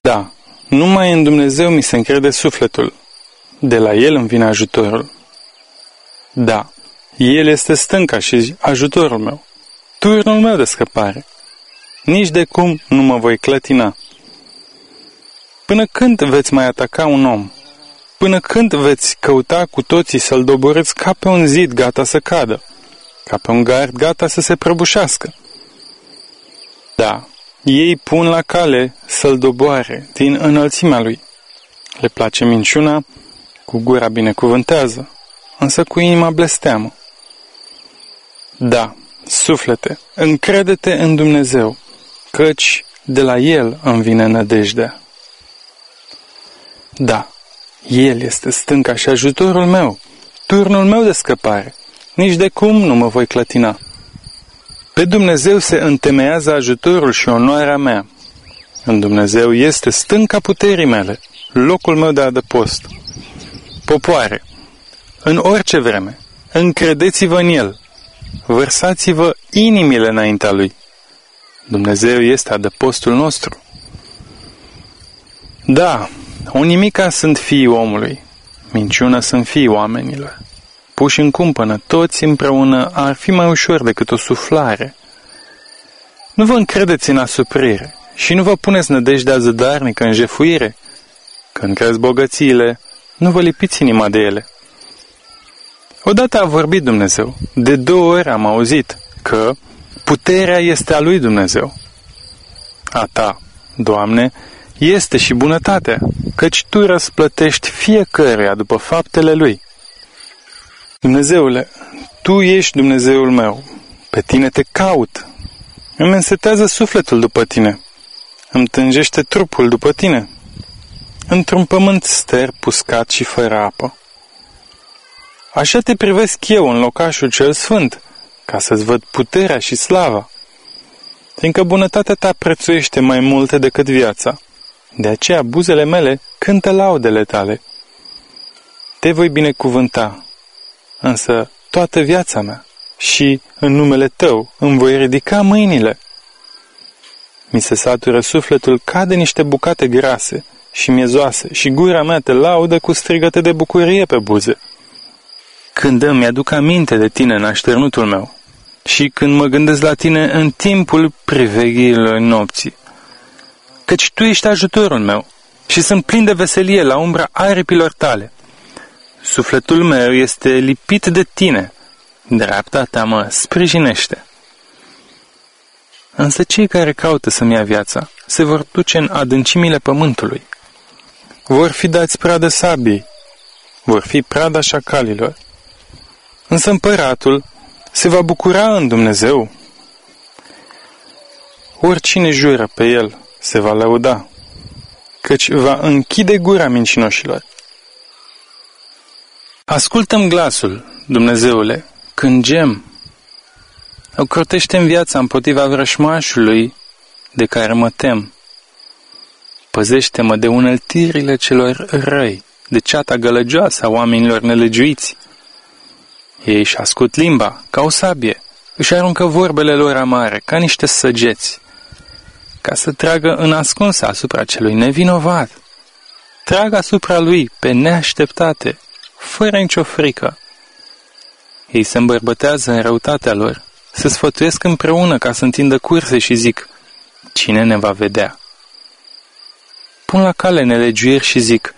Speaker 2: Da, numai în Dumnezeu mi se încrede sufletul. De la El îmi vine ajutorul. Da, El este stânca și ajutorul meu, turnul meu de scăpare. Nici de cum nu mă voi clătina. Până când veți mai ataca un om? Până când veți căuta cu toții să-l doborâți ca pe un zid gata să cadă, ca pe un gard gata să se prăbușească? Da, ei pun la cale să-l doboare din înălțimea lui. Le place minciuna, cu gura binecuvântează, însă cu inima blesteamă. Da, suflete, încrede-te în Dumnezeu, căci de la El îmi vine nădejdea. Da, El este stânca și ajutorul meu, turnul meu de scăpare. Nici de cum nu mă voi clătina. Pe Dumnezeu se întemeiază ajutorul și onoarea mea. În Dumnezeu este stânca puterii mele, locul meu de adăpost. Popoare, în orice vreme, încredeți-vă în El, vărsați-vă inimile înaintea Lui. Dumnezeu este adăpostul nostru. Da, o nimica sunt fiii omului, minciună sunt fiii oamenilor. Puși în cumpănă, toți împreună, ar fi mai ușor decât o suflare. Nu vă încredeți în asuprire și nu vă puneți nădejdea zădarnică în jefuire. Când crezi bogățiile, nu vă lipiți inima de ele. Odată a vorbit Dumnezeu, de două ori am auzit că puterea este a lui Dumnezeu. A ta, Doamne, este și bunătatea, căci Tu răsplătești fiecăruia după faptele Lui. Dumnezeule, Tu ești Dumnezeul meu, pe Tine te caut. Îmi însetează sufletul după Tine, îmi tângește trupul după Tine, într-un pământ ster puscat și fără apă. Așa te privesc eu în locașul cel sfânt, ca să-ți văd puterea și slava, fiindcă bunătatea ta prețuiește mai multe decât viața. De aceea buzele mele cântă laudele tale. Te voi binecuvânta, însă toată viața mea și în numele tău îmi voi ridica mâinile. Mi se satură sufletul ca de niște bucate grase și miezoase și gura mea te laudă cu strigăte de bucurie pe buze. Când îmi aduc aminte de tine în așternutul meu și când mă gândesc la tine în timpul priveghiilor nopții, căci tu ești ajutorul meu și sunt plin de veselie la umbra aripilor tale. Sufletul meu este lipit de tine, dreapta ta mă sprijinește. Însă cei care caută să-mi ia viața se vor duce în adâncimile pământului. Vor fi dați pradă sabiei, vor fi prada șacalilor. Însă împăratul se va bucura în Dumnezeu. Oricine jură pe el se va lăuda, căci va închide gura mincinoșilor. Ascultăm glasul, Dumnezeule, când gem. Ocrotește-mi viața împotriva vrășmașului de care mă tem. Păzește-mă de unăltirile celor răi, de ceata gălăgioasă a oamenilor nelegiuiți. Ei își ascut limba, ca o sabie, își aruncă vorbele lor amare, ca niște săgeți ca să tragă în ascuns asupra celui nevinovat. Trag asupra lui pe neașteptate, fără nicio frică. Ei se îmbărbătează în răutatea lor, se sfătuiesc împreună ca să întindă curse și zic, cine ne va vedea? Pun la cale nelegiuiri și zic,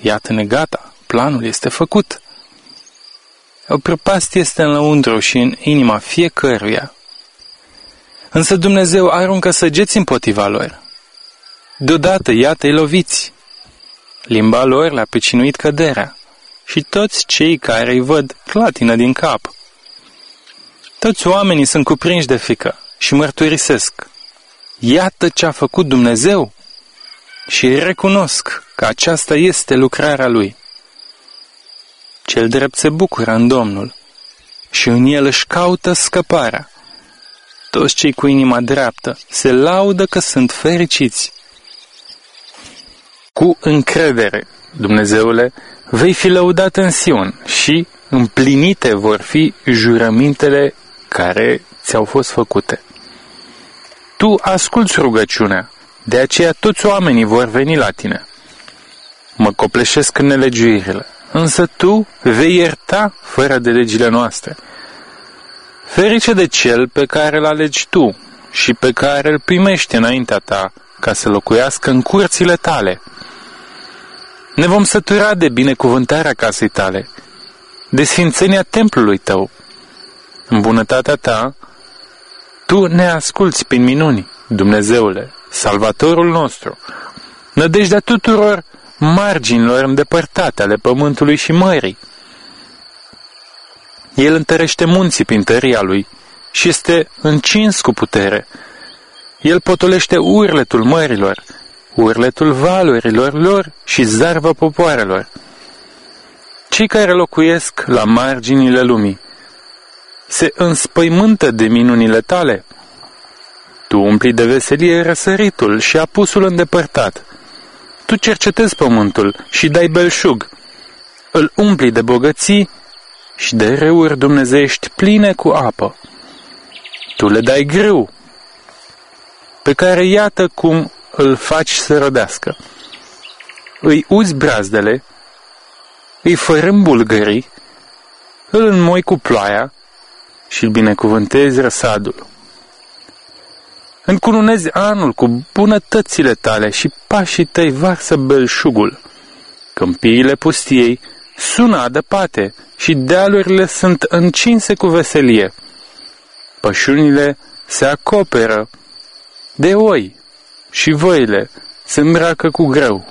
Speaker 2: iată-ne gata, planul este făcut. O prăpastie este în lăuntru și în inima fiecăruia. Însă Dumnezeu aruncă săgeți împotriva lor. Deodată, iată-i loviți. Limba lor le-a pecinuit căderea și toți cei care îi văd clatină din cap. Toți oamenii sunt cuprinși de frică și mărturisesc. Iată ce a făcut Dumnezeu și recunosc că aceasta este lucrarea Lui. Cel drept se bucură în Domnul și în el își caută scăparea. Toți cei cu inima dreaptă se laudă că sunt fericiți. Cu încredere, Dumnezeule, vei fi lăudat în Sion și împlinite vor fi jurămintele care ți-au fost făcute. Tu asculți rugăciunea, de aceea toți oamenii vor veni la tine. Mă copleșesc în nelegiuirile, însă tu vei ierta fără de legile noastre Ferice de cel pe care îl alegi tu și pe care îl primești înaintea ta ca să locuiască în curțile tale. Ne vom sătura de binecuvântarea casei tale, de sfințenia templului tău. În bunătatea ta, tu ne asculți prin minuni, Dumnezeule, Salvatorul nostru, nădejdea tuturor marginilor îndepărtate ale pământului și mării. El întărește munții prin tăria lui și este încins cu putere. El potolește urletul mărilor, urletul valurilor lor și zarva popoarelor. Cei care locuiesc la marginile lumii se înspăimântă de minunile tale. Tu umpli de veselie răsăritul și apusul îndepărtat. Tu cercetezi pământul și dai belșug. Îl umpli de bogății și de râuri dumnezeiești pline cu apă. Tu le dai grâu, pe care iată cum îl faci să rădească. Îi uzi brazdele, îi fărâm bulgării, îl înmoi cu ploaia și îl binecuvântezi răsadul. Încununezi anul cu bunătățile tale și pașii tăi varsă belșugul. Câmpiile pustiei sună adăpate și dealurile sunt încinse cu veselie. Pășunile se acoperă de oi și văile se îmbracă cu greu.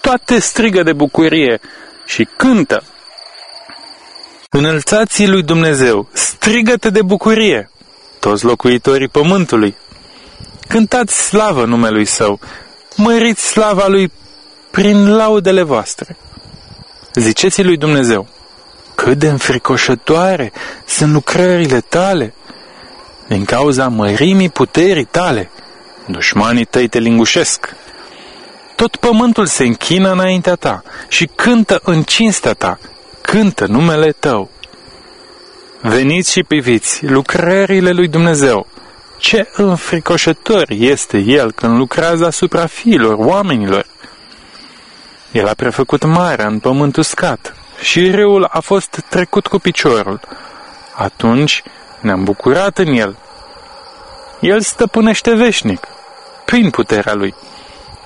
Speaker 2: Toate strigă de bucurie și cântă. Înălțații lui Dumnezeu, strigă-te de bucurie, toți locuitorii pământului. Cântați slavă numelui său, măriți slava lui prin laudele voastre. Ziceți lui Dumnezeu, cât de înfricoșătoare sunt lucrările tale, din cauza mărimii puterii tale, dușmanii tăi te lingușesc. Tot pământul se închină înaintea ta și cântă în cinstea ta, cântă numele tău. Veniți și priviți lucrările lui Dumnezeu, ce înfricoșător este El când lucrează asupra fiilor, oamenilor. El a prefăcut marea în pământ uscat și râul a fost trecut cu piciorul. Atunci ne-am bucurat în El. El stăpânește veșnic, prin puterea Lui.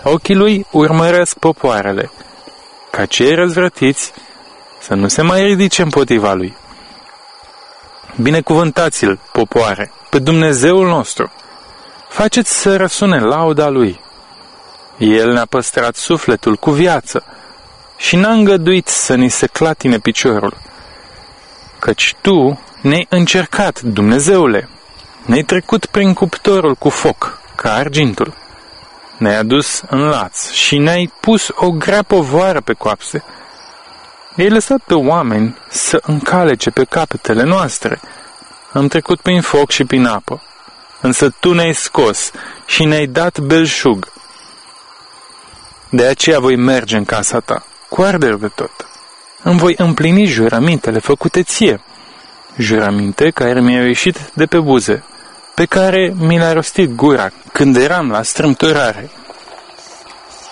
Speaker 2: Ochii Lui urmăresc popoarele, ca cei răzvrătiți să nu se mai ridice împotriva Lui. Binecuvântați-L, popoare! pe Dumnezeul nostru. Faceți să răsune lauda Lui. El ne-a păstrat sufletul cu viață și n-a îngăduit să ni se clatine piciorul. Căci Tu ne-ai încercat, Dumnezeule, ne-ai trecut prin cuptorul cu foc, ca argintul. Ne-ai adus în laț și ne-ai pus o grea povoară pe coapse. Ei lăsat pe oameni să încalece pe capetele noastre – am trecut prin foc și prin apă, însă Tu ne-ai scos și ne-ai dat belșug. De aceea voi merge în casa Ta, cu ardere de tot. Îmi voi împlini jurămintele făcute ție, jurăminte care mi-au ieșit de pe buze, pe care mi le-a rostit gura când eram la strâmtorare.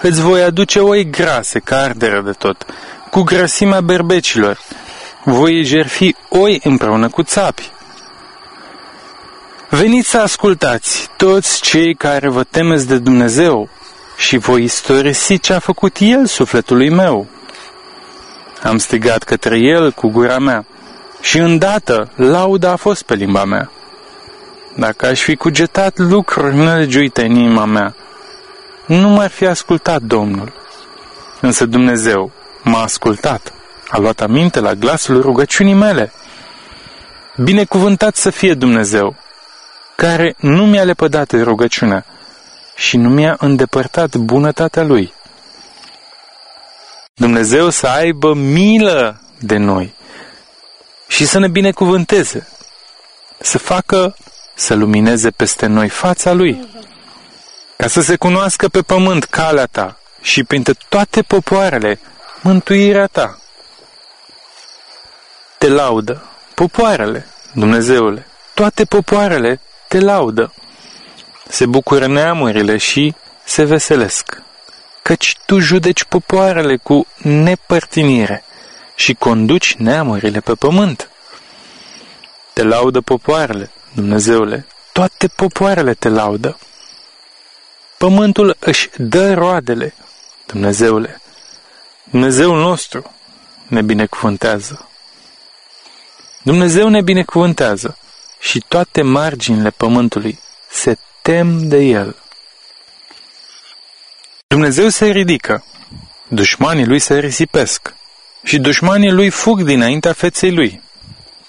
Speaker 2: Îți voi aduce oi grase ca ardere de tot, cu grăsimea berbecilor. Voi jerfi oi împreună cu țapi, Veniți să ascultați, toți cei care vă temeți de Dumnezeu, și voi istorisi ce a făcut El sufletului meu. Am strigat către El cu gura mea și îndată lauda a fost pe limba mea. Dacă aș fi cugetat lucruri nelegiuite în inima mea, nu m-ar fi ascultat Domnul. Însă Dumnezeu m-a ascultat, a luat aminte la glasul rugăciunii mele. Binecuvântat să fie Dumnezeu, care nu mi-a lepădat rugăciunea și nu mi-a îndepărtat bunătatea Lui. Dumnezeu să aibă milă de noi și să ne binecuvânteze, să facă să lumineze peste noi fața Lui, ca să se cunoască pe pământ calea Ta și printre toate popoarele mântuirea Ta. Te laudă popoarele, Dumnezeule, toate popoarele te laudă. Se bucură neamurile și se veselesc, căci tu judeci popoarele cu nepărtinire și conduci neamurile pe pământ. Te laudă popoarele, Dumnezeule, toate popoarele te laudă. Pământul își dă roadele, Dumnezeule.
Speaker 1: Dumnezeul nostru ne binecuvântează. Dumnezeu ne binecuvântează și toate marginile pământului se tem de El. Dumnezeu se ridică, dușmanii lui se risipesc și dușmanii lui fug dinaintea feței lui.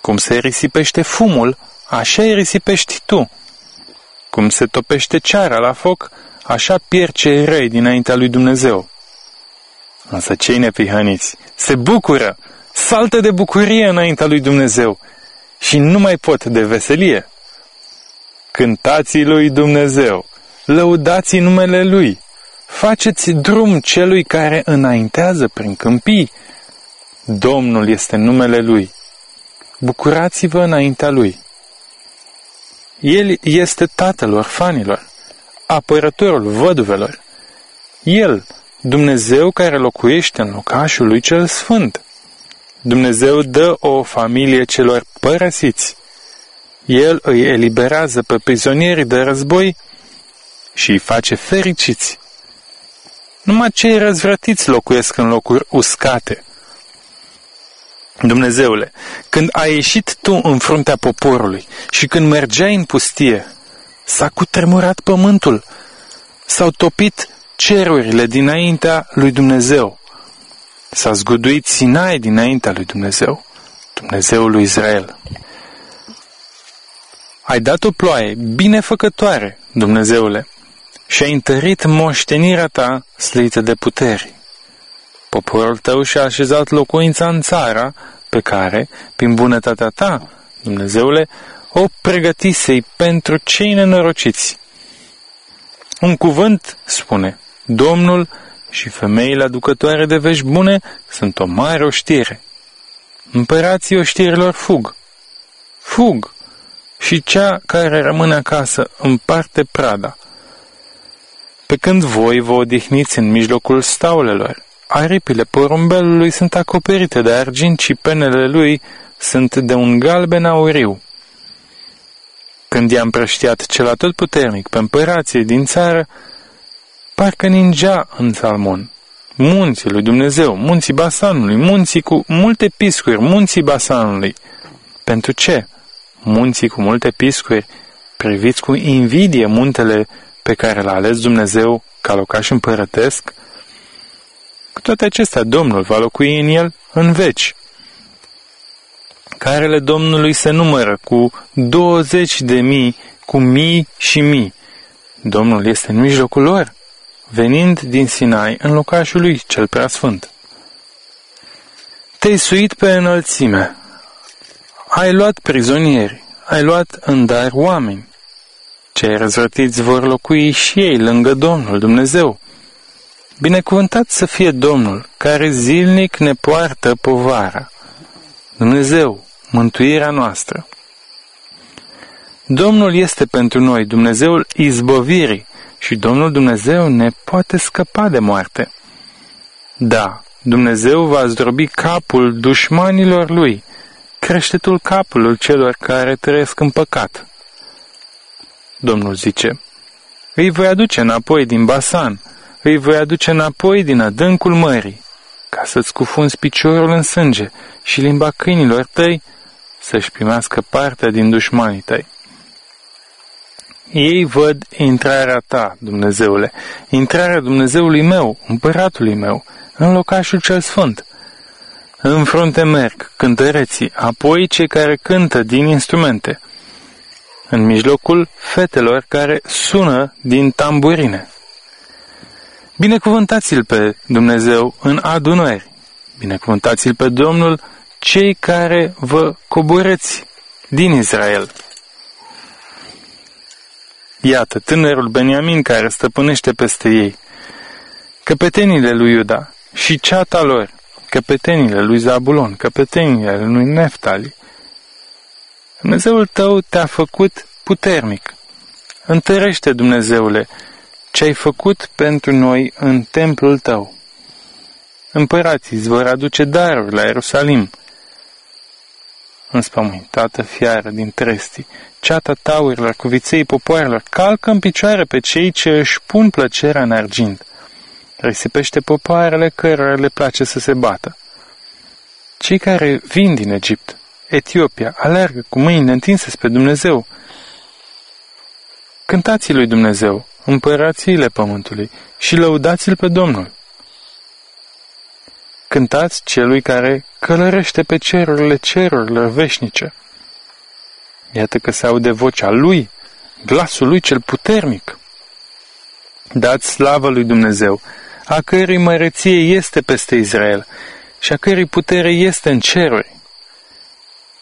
Speaker 1: Cum se risipește fumul, așa îi risipești tu. Cum se topește ceara la foc, așa pierd cei răi dinaintea lui Dumnezeu. Însă cei nepihăniți se bucură, saltă de bucurie înaintea lui Dumnezeu și nu mai pot de veselie. Cântați lui Dumnezeu, lăudați numele Lui, faceți drum celui care înaintează prin câmpii. Domnul este numele Lui. Bucurați-vă înaintea Lui. El este tatăl orfanilor, apărătorul văduvelor. El, Dumnezeu care locuiește în locașul lui cel sfânt. Dumnezeu dă o familie celor părăsiți. El îi eliberează pe prizonierii de război și îi face fericiți. Numai cei răzvrătiți locuiesc în locuri uscate. Dumnezeule, când ai ieșit tu în fruntea poporului și când mergeai în pustie, s-a cutremurat pământul, s-au topit cerurile dinaintea lui Dumnezeu, s-a zguduit Sinai dinaintea lui Dumnezeu, Dumnezeul lui Israel. Ai dat o ploaie binefăcătoare, Dumnezeule, și ai întărit moștenirea ta slită de puteri. Poporul tău și-a așezat locuința în țara pe care, prin bunătatea ta, Dumnezeule, o pregătisei pentru cei nenorociți. Un cuvânt spune, Domnul și femeile aducătoare de vești bune sunt o mare oștire. Împărații oștirilor fug. Fug! Și cea care rămâne acasă împarte prada. Pe când voi vă odihniți în mijlocul staulelor, aripile porumbelului sunt acoperite de argint și penele lui sunt de un galben auriu. Când i-a împrăștiat cel atât puternic pe împărație din țară, parcă ningea în salmon. Munții lui Dumnezeu, munții Basanului, munții cu multe piscuri, munții Basanului. Pentru ce? Munții cu multe piscuri, priviți cu invidie muntele pe care l-a ales Dumnezeu ca locaș împărătesc? Cu toate acestea, Domnul va locui în el în veci. Carele Domnului se numără cu 20 de mii, cu mii și mii. Domnul este în mijlocul lor venind din Sinai în locașul lui cel preasfânt. Te-ai suit pe înălțime, ai luat prizonieri, ai luat în dar oameni. Cei răzvrătiți vor locui și ei lângă Domnul Dumnezeu. Binecuvântat să fie Domnul, care zilnic ne poartă povara. Dumnezeu, mântuirea noastră. Domnul este pentru noi Dumnezeul izbăvirii, și Domnul Dumnezeu ne poate scăpa de moarte. Da, Dumnezeu va zdrobi capul dușmanilor lui, creștetul capului celor care trăiesc în păcat. Domnul zice, îi voi aduce înapoi din Basan, îi voi aduce înapoi din adâncul mării, ca să-ți cufunzi piciorul în sânge și limba câinilor tăi să-și primească partea din dușmanii tăi. Ei văd intrarea ta, Dumnezeule, intrarea Dumnezeului meu, împăratului meu, în locașul cel sfânt. În frunte merg cântăreții, apoi cei care cântă din instrumente. În mijlocul fetelor care sună din tamburine. Binecuvântați-l pe Dumnezeu în adunări. Binecuvântați-l pe Domnul cei care vă coborăți din Israel. Iată, tânărul Beniamin care stăpânește peste ei, căpetenile lui Iuda și ceata lor, căpetenile lui Zabulon, căpetenile lui Neftali. Dumnezeul tău te-a făcut puternic. Întărește, Dumnezeule, ce ai făcut pentru noi în templul tău. Împărații îți vor aduce daruri la Ierusalim, înspământată fiară din trestii, ceata taurilor cu viței popoarelor, calcă în picioare pe cei ce își pun plăcerea în argint.
Speaker 2: Risipește popoarele cărora le place să se bată. Cei care vin din Egipt, Etiopia, alergă cu mâinile întinse spre Dumnezeu. Cântați lui Dumnezeu, împărațiile pământului, și lăudați-l pe Domnul. Cântați celui care călărește pe cerurile cerurilor veșnice. Iată că se aude vocea lui, glasul lui cel puternic. Dați slavă lui Dumnezeu, a cărei măreție este peste Israel și a cărei putere este în ceruri.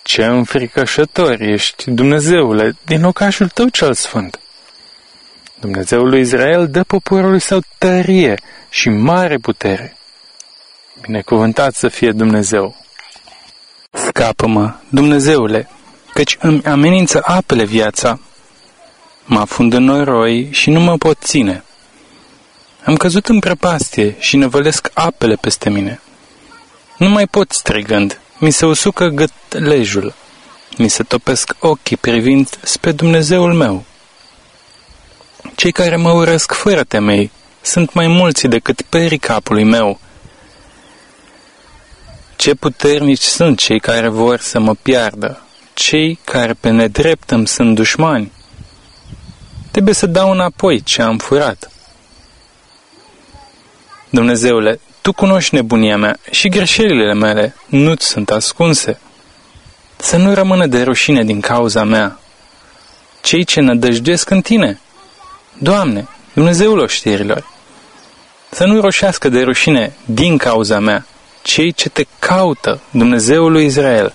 Speaker 2: Ce înfricoșător ești, Dumnezeule, din locașul tău cel sfânt. Dumnezeul lui Israel dă poporului său tărie și mare putere. Binecuvântat să fie Dumnezeu. Scapă-mă, Dumnezeule, căci îmi amenință apele viața. Mă afund în noroi și nu mă pot ține. Am căzut în prăpastie și năvălesc apele peste mine. Nu mai pot strigând, mi se usucă gătlejul, mi se topesc ochii privind spre Dumnezeul meu. Cei care mă urăsc fără temei sunt mai mulți decât perii capului meu. Ce puternici sunt cei care vor să mă piardă, cei care pe nedrept îmi sunt dușmani. Trebuie să dau înapoi ce am furat. Dumnezeule, Tu cunoști nebunia mea și greșelile mele nu-ți sunt ascunse. Să nu rămână de rușine din cauza mea. Cei ce nădăjduiesc în Tine, Doamne, Dumnezeul oștirilor, să nu roșească de rușine din cauza mea cei ce te caută, Dumnezeul lui Israel,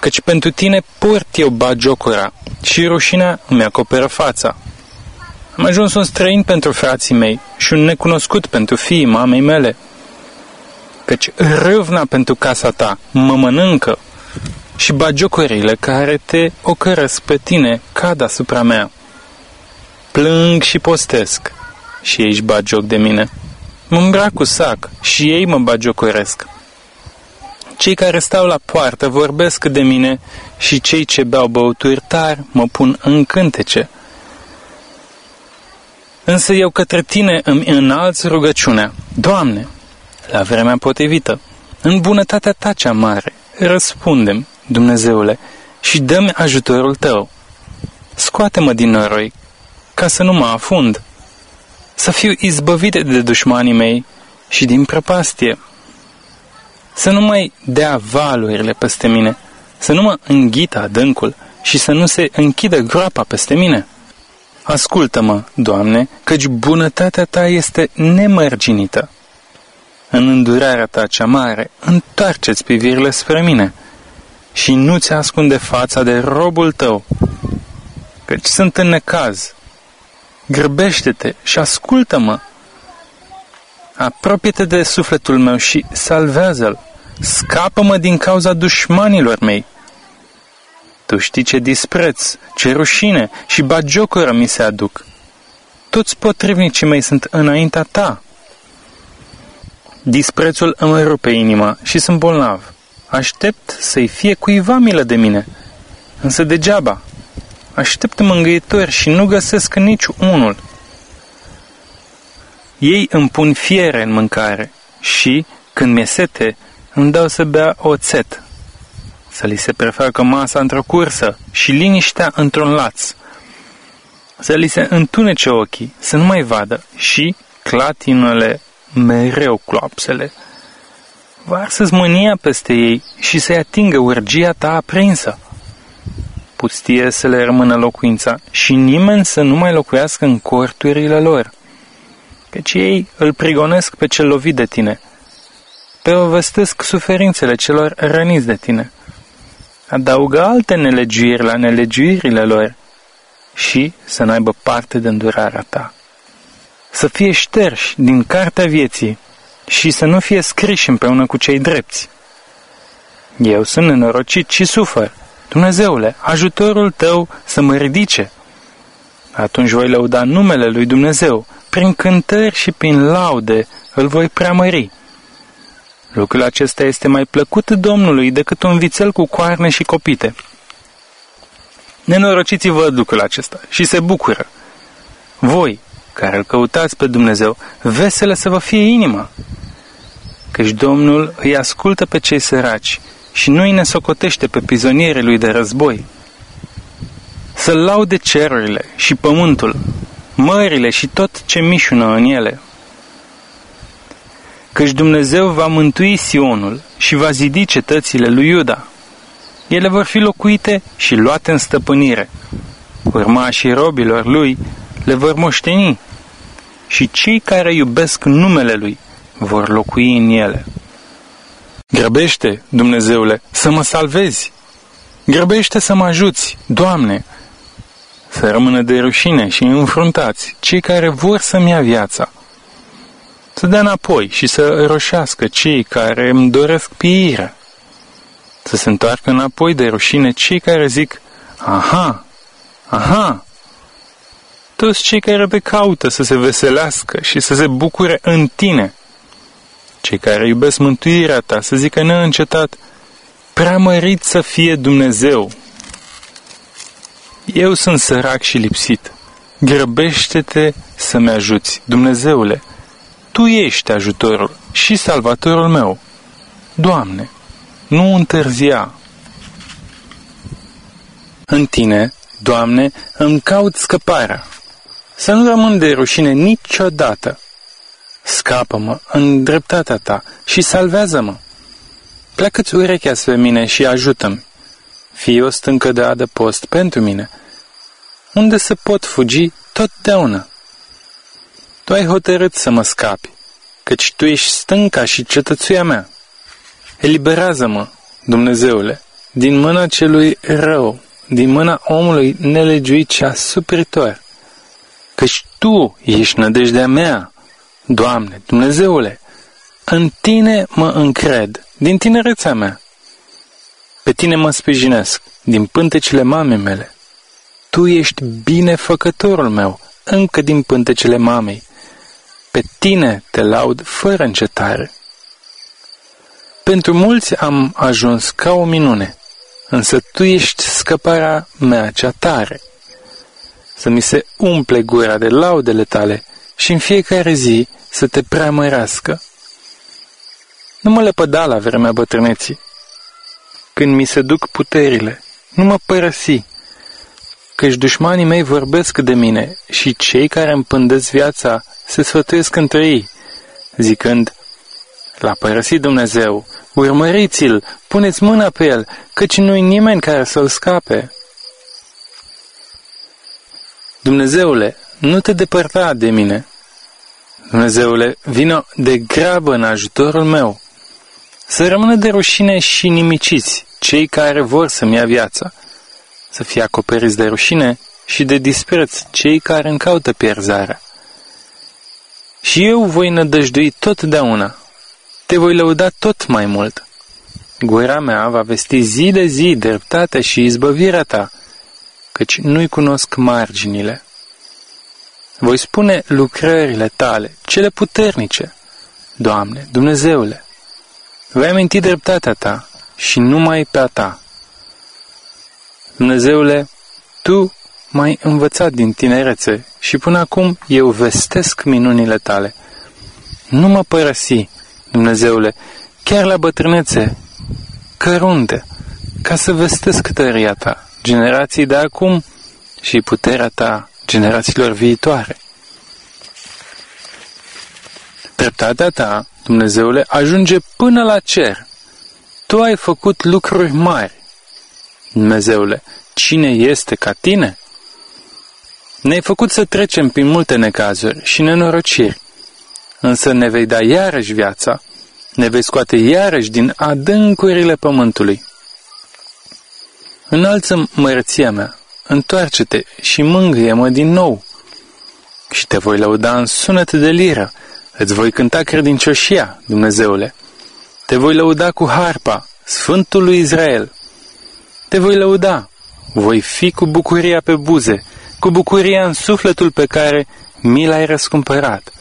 Speaker 2: căci pentru tine port eu bagiocura și rușinea îmi acoperă fața. Am ajuns un străin pentru frații mei și un necunoscut pentru fiii mamei mele, căci râvna pentru casa ta mă mănâncă și bagiocurile care te ocărăsc pe tine cad asupra mea. Plâng și postesc și ei își bagioc de mine. Mă îmbrac cu sac și ei mă bagiocoresc. Cei care stau la poartă vorbesc de mine și cei ce beau băuturi tari mă pun în cântece. Însă eu către tine îmi înalț rugăciunea. Doamne, la vremea potrivită, în bunătatea ta cea mare, răspundem, Dumnezeule, și dă-mi ajutorul tău. Scoate-mă din noroi, ca să nu mă afund, să fiu izbăvit de dușmanii mei și din prăpastie, să nu mai dea valurile peste mine, să nu mă înghită adâncul și să nu se închidă groapa peste mine. Ascultă-mă, Doamne, căci bunătatea Ta este nemărginită. În îndurarea Ta cea mare, întoarceți privirile spre mine și nu ți ascunde fața de robul Tău, căci sunt în necaz grăbește-te și ascultă-mă. Apropie-te de sufletul meu și salvează-l. Scapă-mă din cauza dușmanilor mei. Tu știi ce dispreț, ce rușine și bagiocură mi se aduc. Toți potrivnicii mei sunt înaintea ta. Disprețul îmi rupe inima și sunt bolnav. Aștept să-i fie cuiva milă de mine, însă degeaba. Aștept mângâietori și nu găsesc nici unul. Ei îmi pun fiere în mâncare și, când mi-e sete, îmi dau să bea oțet. Să li se prefacă masa într-o cursă și liniștea într-un laț. Să li se întunece ochii, să nu mai vadă și clatinele mereu cloapsele. Varsă-ți mânia peste ei și să-i atingă urgia ta aprinsă pustie să le rămână locuința și nimeni să nu mai locuiască în corturile lor. Căci ei îl prigonesc pe cel lovit de tine, pe o vestesc suferințele celor răniți de tine. Adaugă alte nelegiuiri la nelegiuirile lor și să n-aibă parte de îndurarea ta. Să fie șterși din cartea vieții și să nu fie scriși împreună cu cei drepți. Eu sunt nenorocit și sufăr, Dumnezeule, ajutorul tău să mă ridice. Atunci voi lăuda numele lui Dumnezeu, prin cântări și prin laude îl voi preamări. Lucrul acesta este mai plăcut Domnului decât un vițel cu coarne și copite. Nenorociții văd lucrul acesta și se bucură. Voi, care îl căutați pe Dumnezeu, veselă să vă fie inima. Căci Domnul îi ascultă pe cei săraci și nu îi nesocotește pe prizonierii lui de război. Să laude cerurile și pământul, mările și tot ce mișună în ele. Căci Dumnezeu va mântui Sionul și va zidi cetățile lui Iuda. Ele vor fi locuite și luate în stăpânire. Urmașii robilor lui le vor moșteni și cei care iubesc numele lui vor locui în ele. Grăbește, Dumnezeule, să mă salvezi! Grăbește să mă ajuți, Doamne! Să rămână de rușine și înfruntați cei care vor să-mi ia viața. Să dea înapoi și să roșească cei care îmi doresc pieirea. Să se întoarcă înapoi de rușine cei care zic, aha, aha, toți cei care te caută să se veselească și să se bucure în tine. Cei care iubesc mântuirea ta să zică neîncetat, preamărit să fie Dumnezeu. Eu sunt sărac și lipsit. Grăbește-te să-mi ajuți, Dumnezeule. Tu ești ajutorul și salvatorul meu. Doamne, nu întârzia. În tine, Doamne, îmi caut scăparea. Să nu rămân de rușine niciodată. Scapă-mă în dreptatea ta și salvează-mă. Pleacă-ți urechea spre mine și ajută-mi. Fii o stâncă de adăpost pentru mine, unde să pot fugi totdeauna. Tu ai hotărât să mă scapi, căci Tu ești stânca și cetățuia mea. Eliberează-mă, Dumnezeule, din mâna celui rău, din mâna omului nelegiuit și asupritor căci Tu ești nădejdea mea, Doamne, Dumnezeule, în Tine mă încred, din tinerețea mea. Pe Tine mă sprijinesc, din pântecele mamei mele. Tu ești binefăcătorul meu, încă din pântecele mamei. Pe Tine te laud fără încetare. Pentru mulți am ajuns ca o minune, însă Tu ești scăparea mea cea tare să mi se umple gura de laudele tale și în fiecare zi să te preamărească. Nu mă lepăda la vremea bătrâneții. Când mi se duc puterile, nu mă părăsi, căci dușmanii mei vorbesc de mine și cei care îmi pândesc viața se sfătuiesc între ei, zicând, L-a părăsit Dumnezeu, urmăriți-l, puneți mâna pe el, căci nu-i nimeni care să-l scape. Dumnezeule, nu te depărta de mine. Dumnezeule, vină de grabă în ajutorul meu. Să rămână de rușine și nimiciți cei care vor să-mi ia viața. Să fie acoperiți de rușine și de dispreț cei care încaută pierzarea. Și eu voi nădăjdui totdeauna. Te voi lăuda tot mai mult. Gura mea va vesti zi de zi dreptatea și izbăvirea ta căci nu-i cunosc marginile. Voi spune lucrările tale, cele puternice, Doamne, Dumnezeule. Voi aminti dreptatea ta și numai pe a ta. Dumnezeule, Tu m-ai învățat din tinerețe și până acum eu vestesc minunile tale. Nu mă părăsi, Dumnezeule, chiar la bătrânețe, cărunte, ca să vestesc tăria ta generații de acum și puterea ta generațiilor viitoare. Dreptatea ta, Dumnezeule, ajunge până la cer. Tu ai făcut lucruri mari. Dumnezeule, cine este ca tine? Ne-ai făcut să trecem prin multe necazuri și nenorociri, însă ne vei da iarăși viața, ne vei scoate iarăși din adâncurile pământului. Înalță mărăția mea, întoarce-te și mângâie-mă din nou. Și te voi lăuda în sunet de liră, îți voi cânta credincioșia, Dumnezeule. Te voi lăuda cu harpa, Sfântul lui Israel. Te voi lăuda, voi fi cu bucuria pe buze, cu bucuria în sufletul pe care mi l-ai răscumpărat.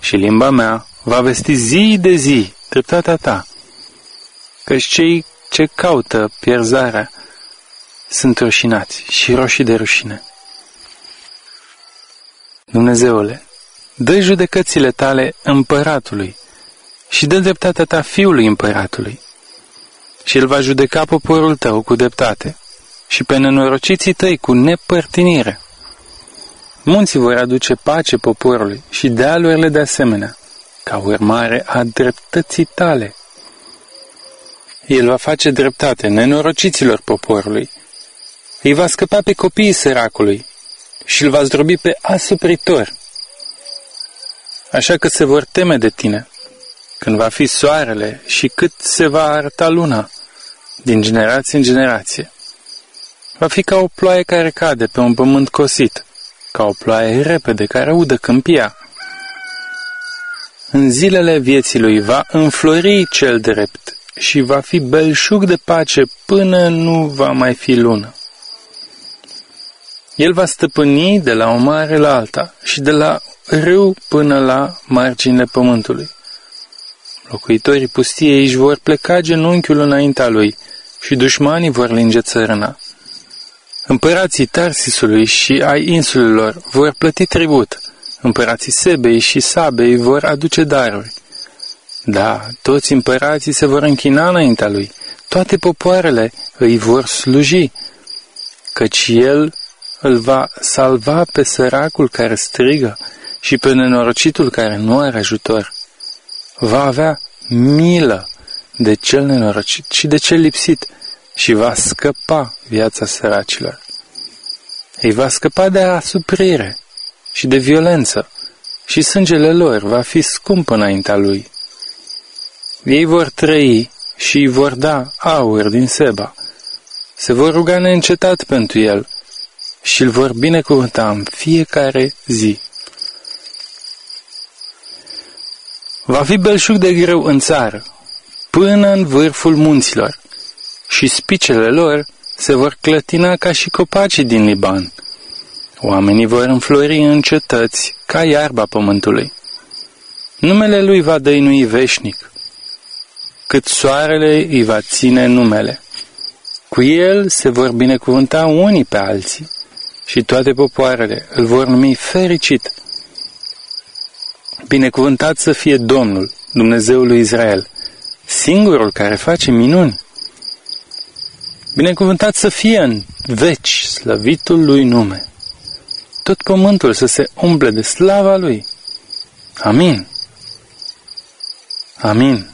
Speaker 2: Și limba mea va vesti zi de zi dreptatea ta. Căci cei ce caută pierzarea sunt rușinați și roșii de rușine. Dumnezeule, dă judecățile tale împăratului și dă dreptatea ta fiului împăratului. Și el va judeca poporul tău cu dreptate și pe nenorociții tăi cu nepărtinire. Munții vor aduce pace poporului și dealurile de asemenea, ca urmare a dreptății tale. El va face dreptate nenorociților poporului. Îi va scăpa pe copiii săracului și îl va zdrobi pe asupritor. Așa că se vor teme de tine, când va fi soarele și cât se va arăta luna, din generație în generație. Va fi ca o ploaie care cade pe un pământ cosit, ca o ploaie repede care udă câmpia. În zilele vieții lui va înflori cel drept și va fi belșug de pace până nu va mai fi lună. El va stăpâni de la o mare la alta și de la râu până la marginile pământului. Locuitorii pustiei își vor pleca genunchiul înaintea lui și dușmanii vor linge țărâna. Împărații Tarsisului și ai insulelor vor plăti tribut, împărații Sebei și Sabei vor aduce daruri. Da, toți împărații se vor închina înaintea lui, toate popoarele îi vor sluji, căci el îl va salva pe săracul care strigă și pe nenorocitul care nu are ajutor. Va avea milă de cel nenorocit și de cel lipsit și va scăpa viața săracilor. Îi va scăpa de asuprire și de violență și sângele lor va fi scump înaintea lui. Ei vor trăi și îi vor da aur din Seba. Se vor ruga neîncetat pentru el și îl vor binecuvânta în fiecare zi. Va fi belșug de greu în țară, până în vârful munților, și spicele lor se vor clătina ca și copacii din Liban. Oamenii vor înflori în cetăți ca iarba pământului. Numele lui va dăinui veșnic, cât soarele îi va ține numele. Cu el se vor binecuvânta unii pe alții și toate popoarele îl vor numi fericit. Binecuvântat să fie Domnul, Dumnezeul lui Israel, singurul care face minuni. Binecuvântat să fie în veci slăvitul lui nume. Tot pământul să se umple de slava lui. Amin. Amin.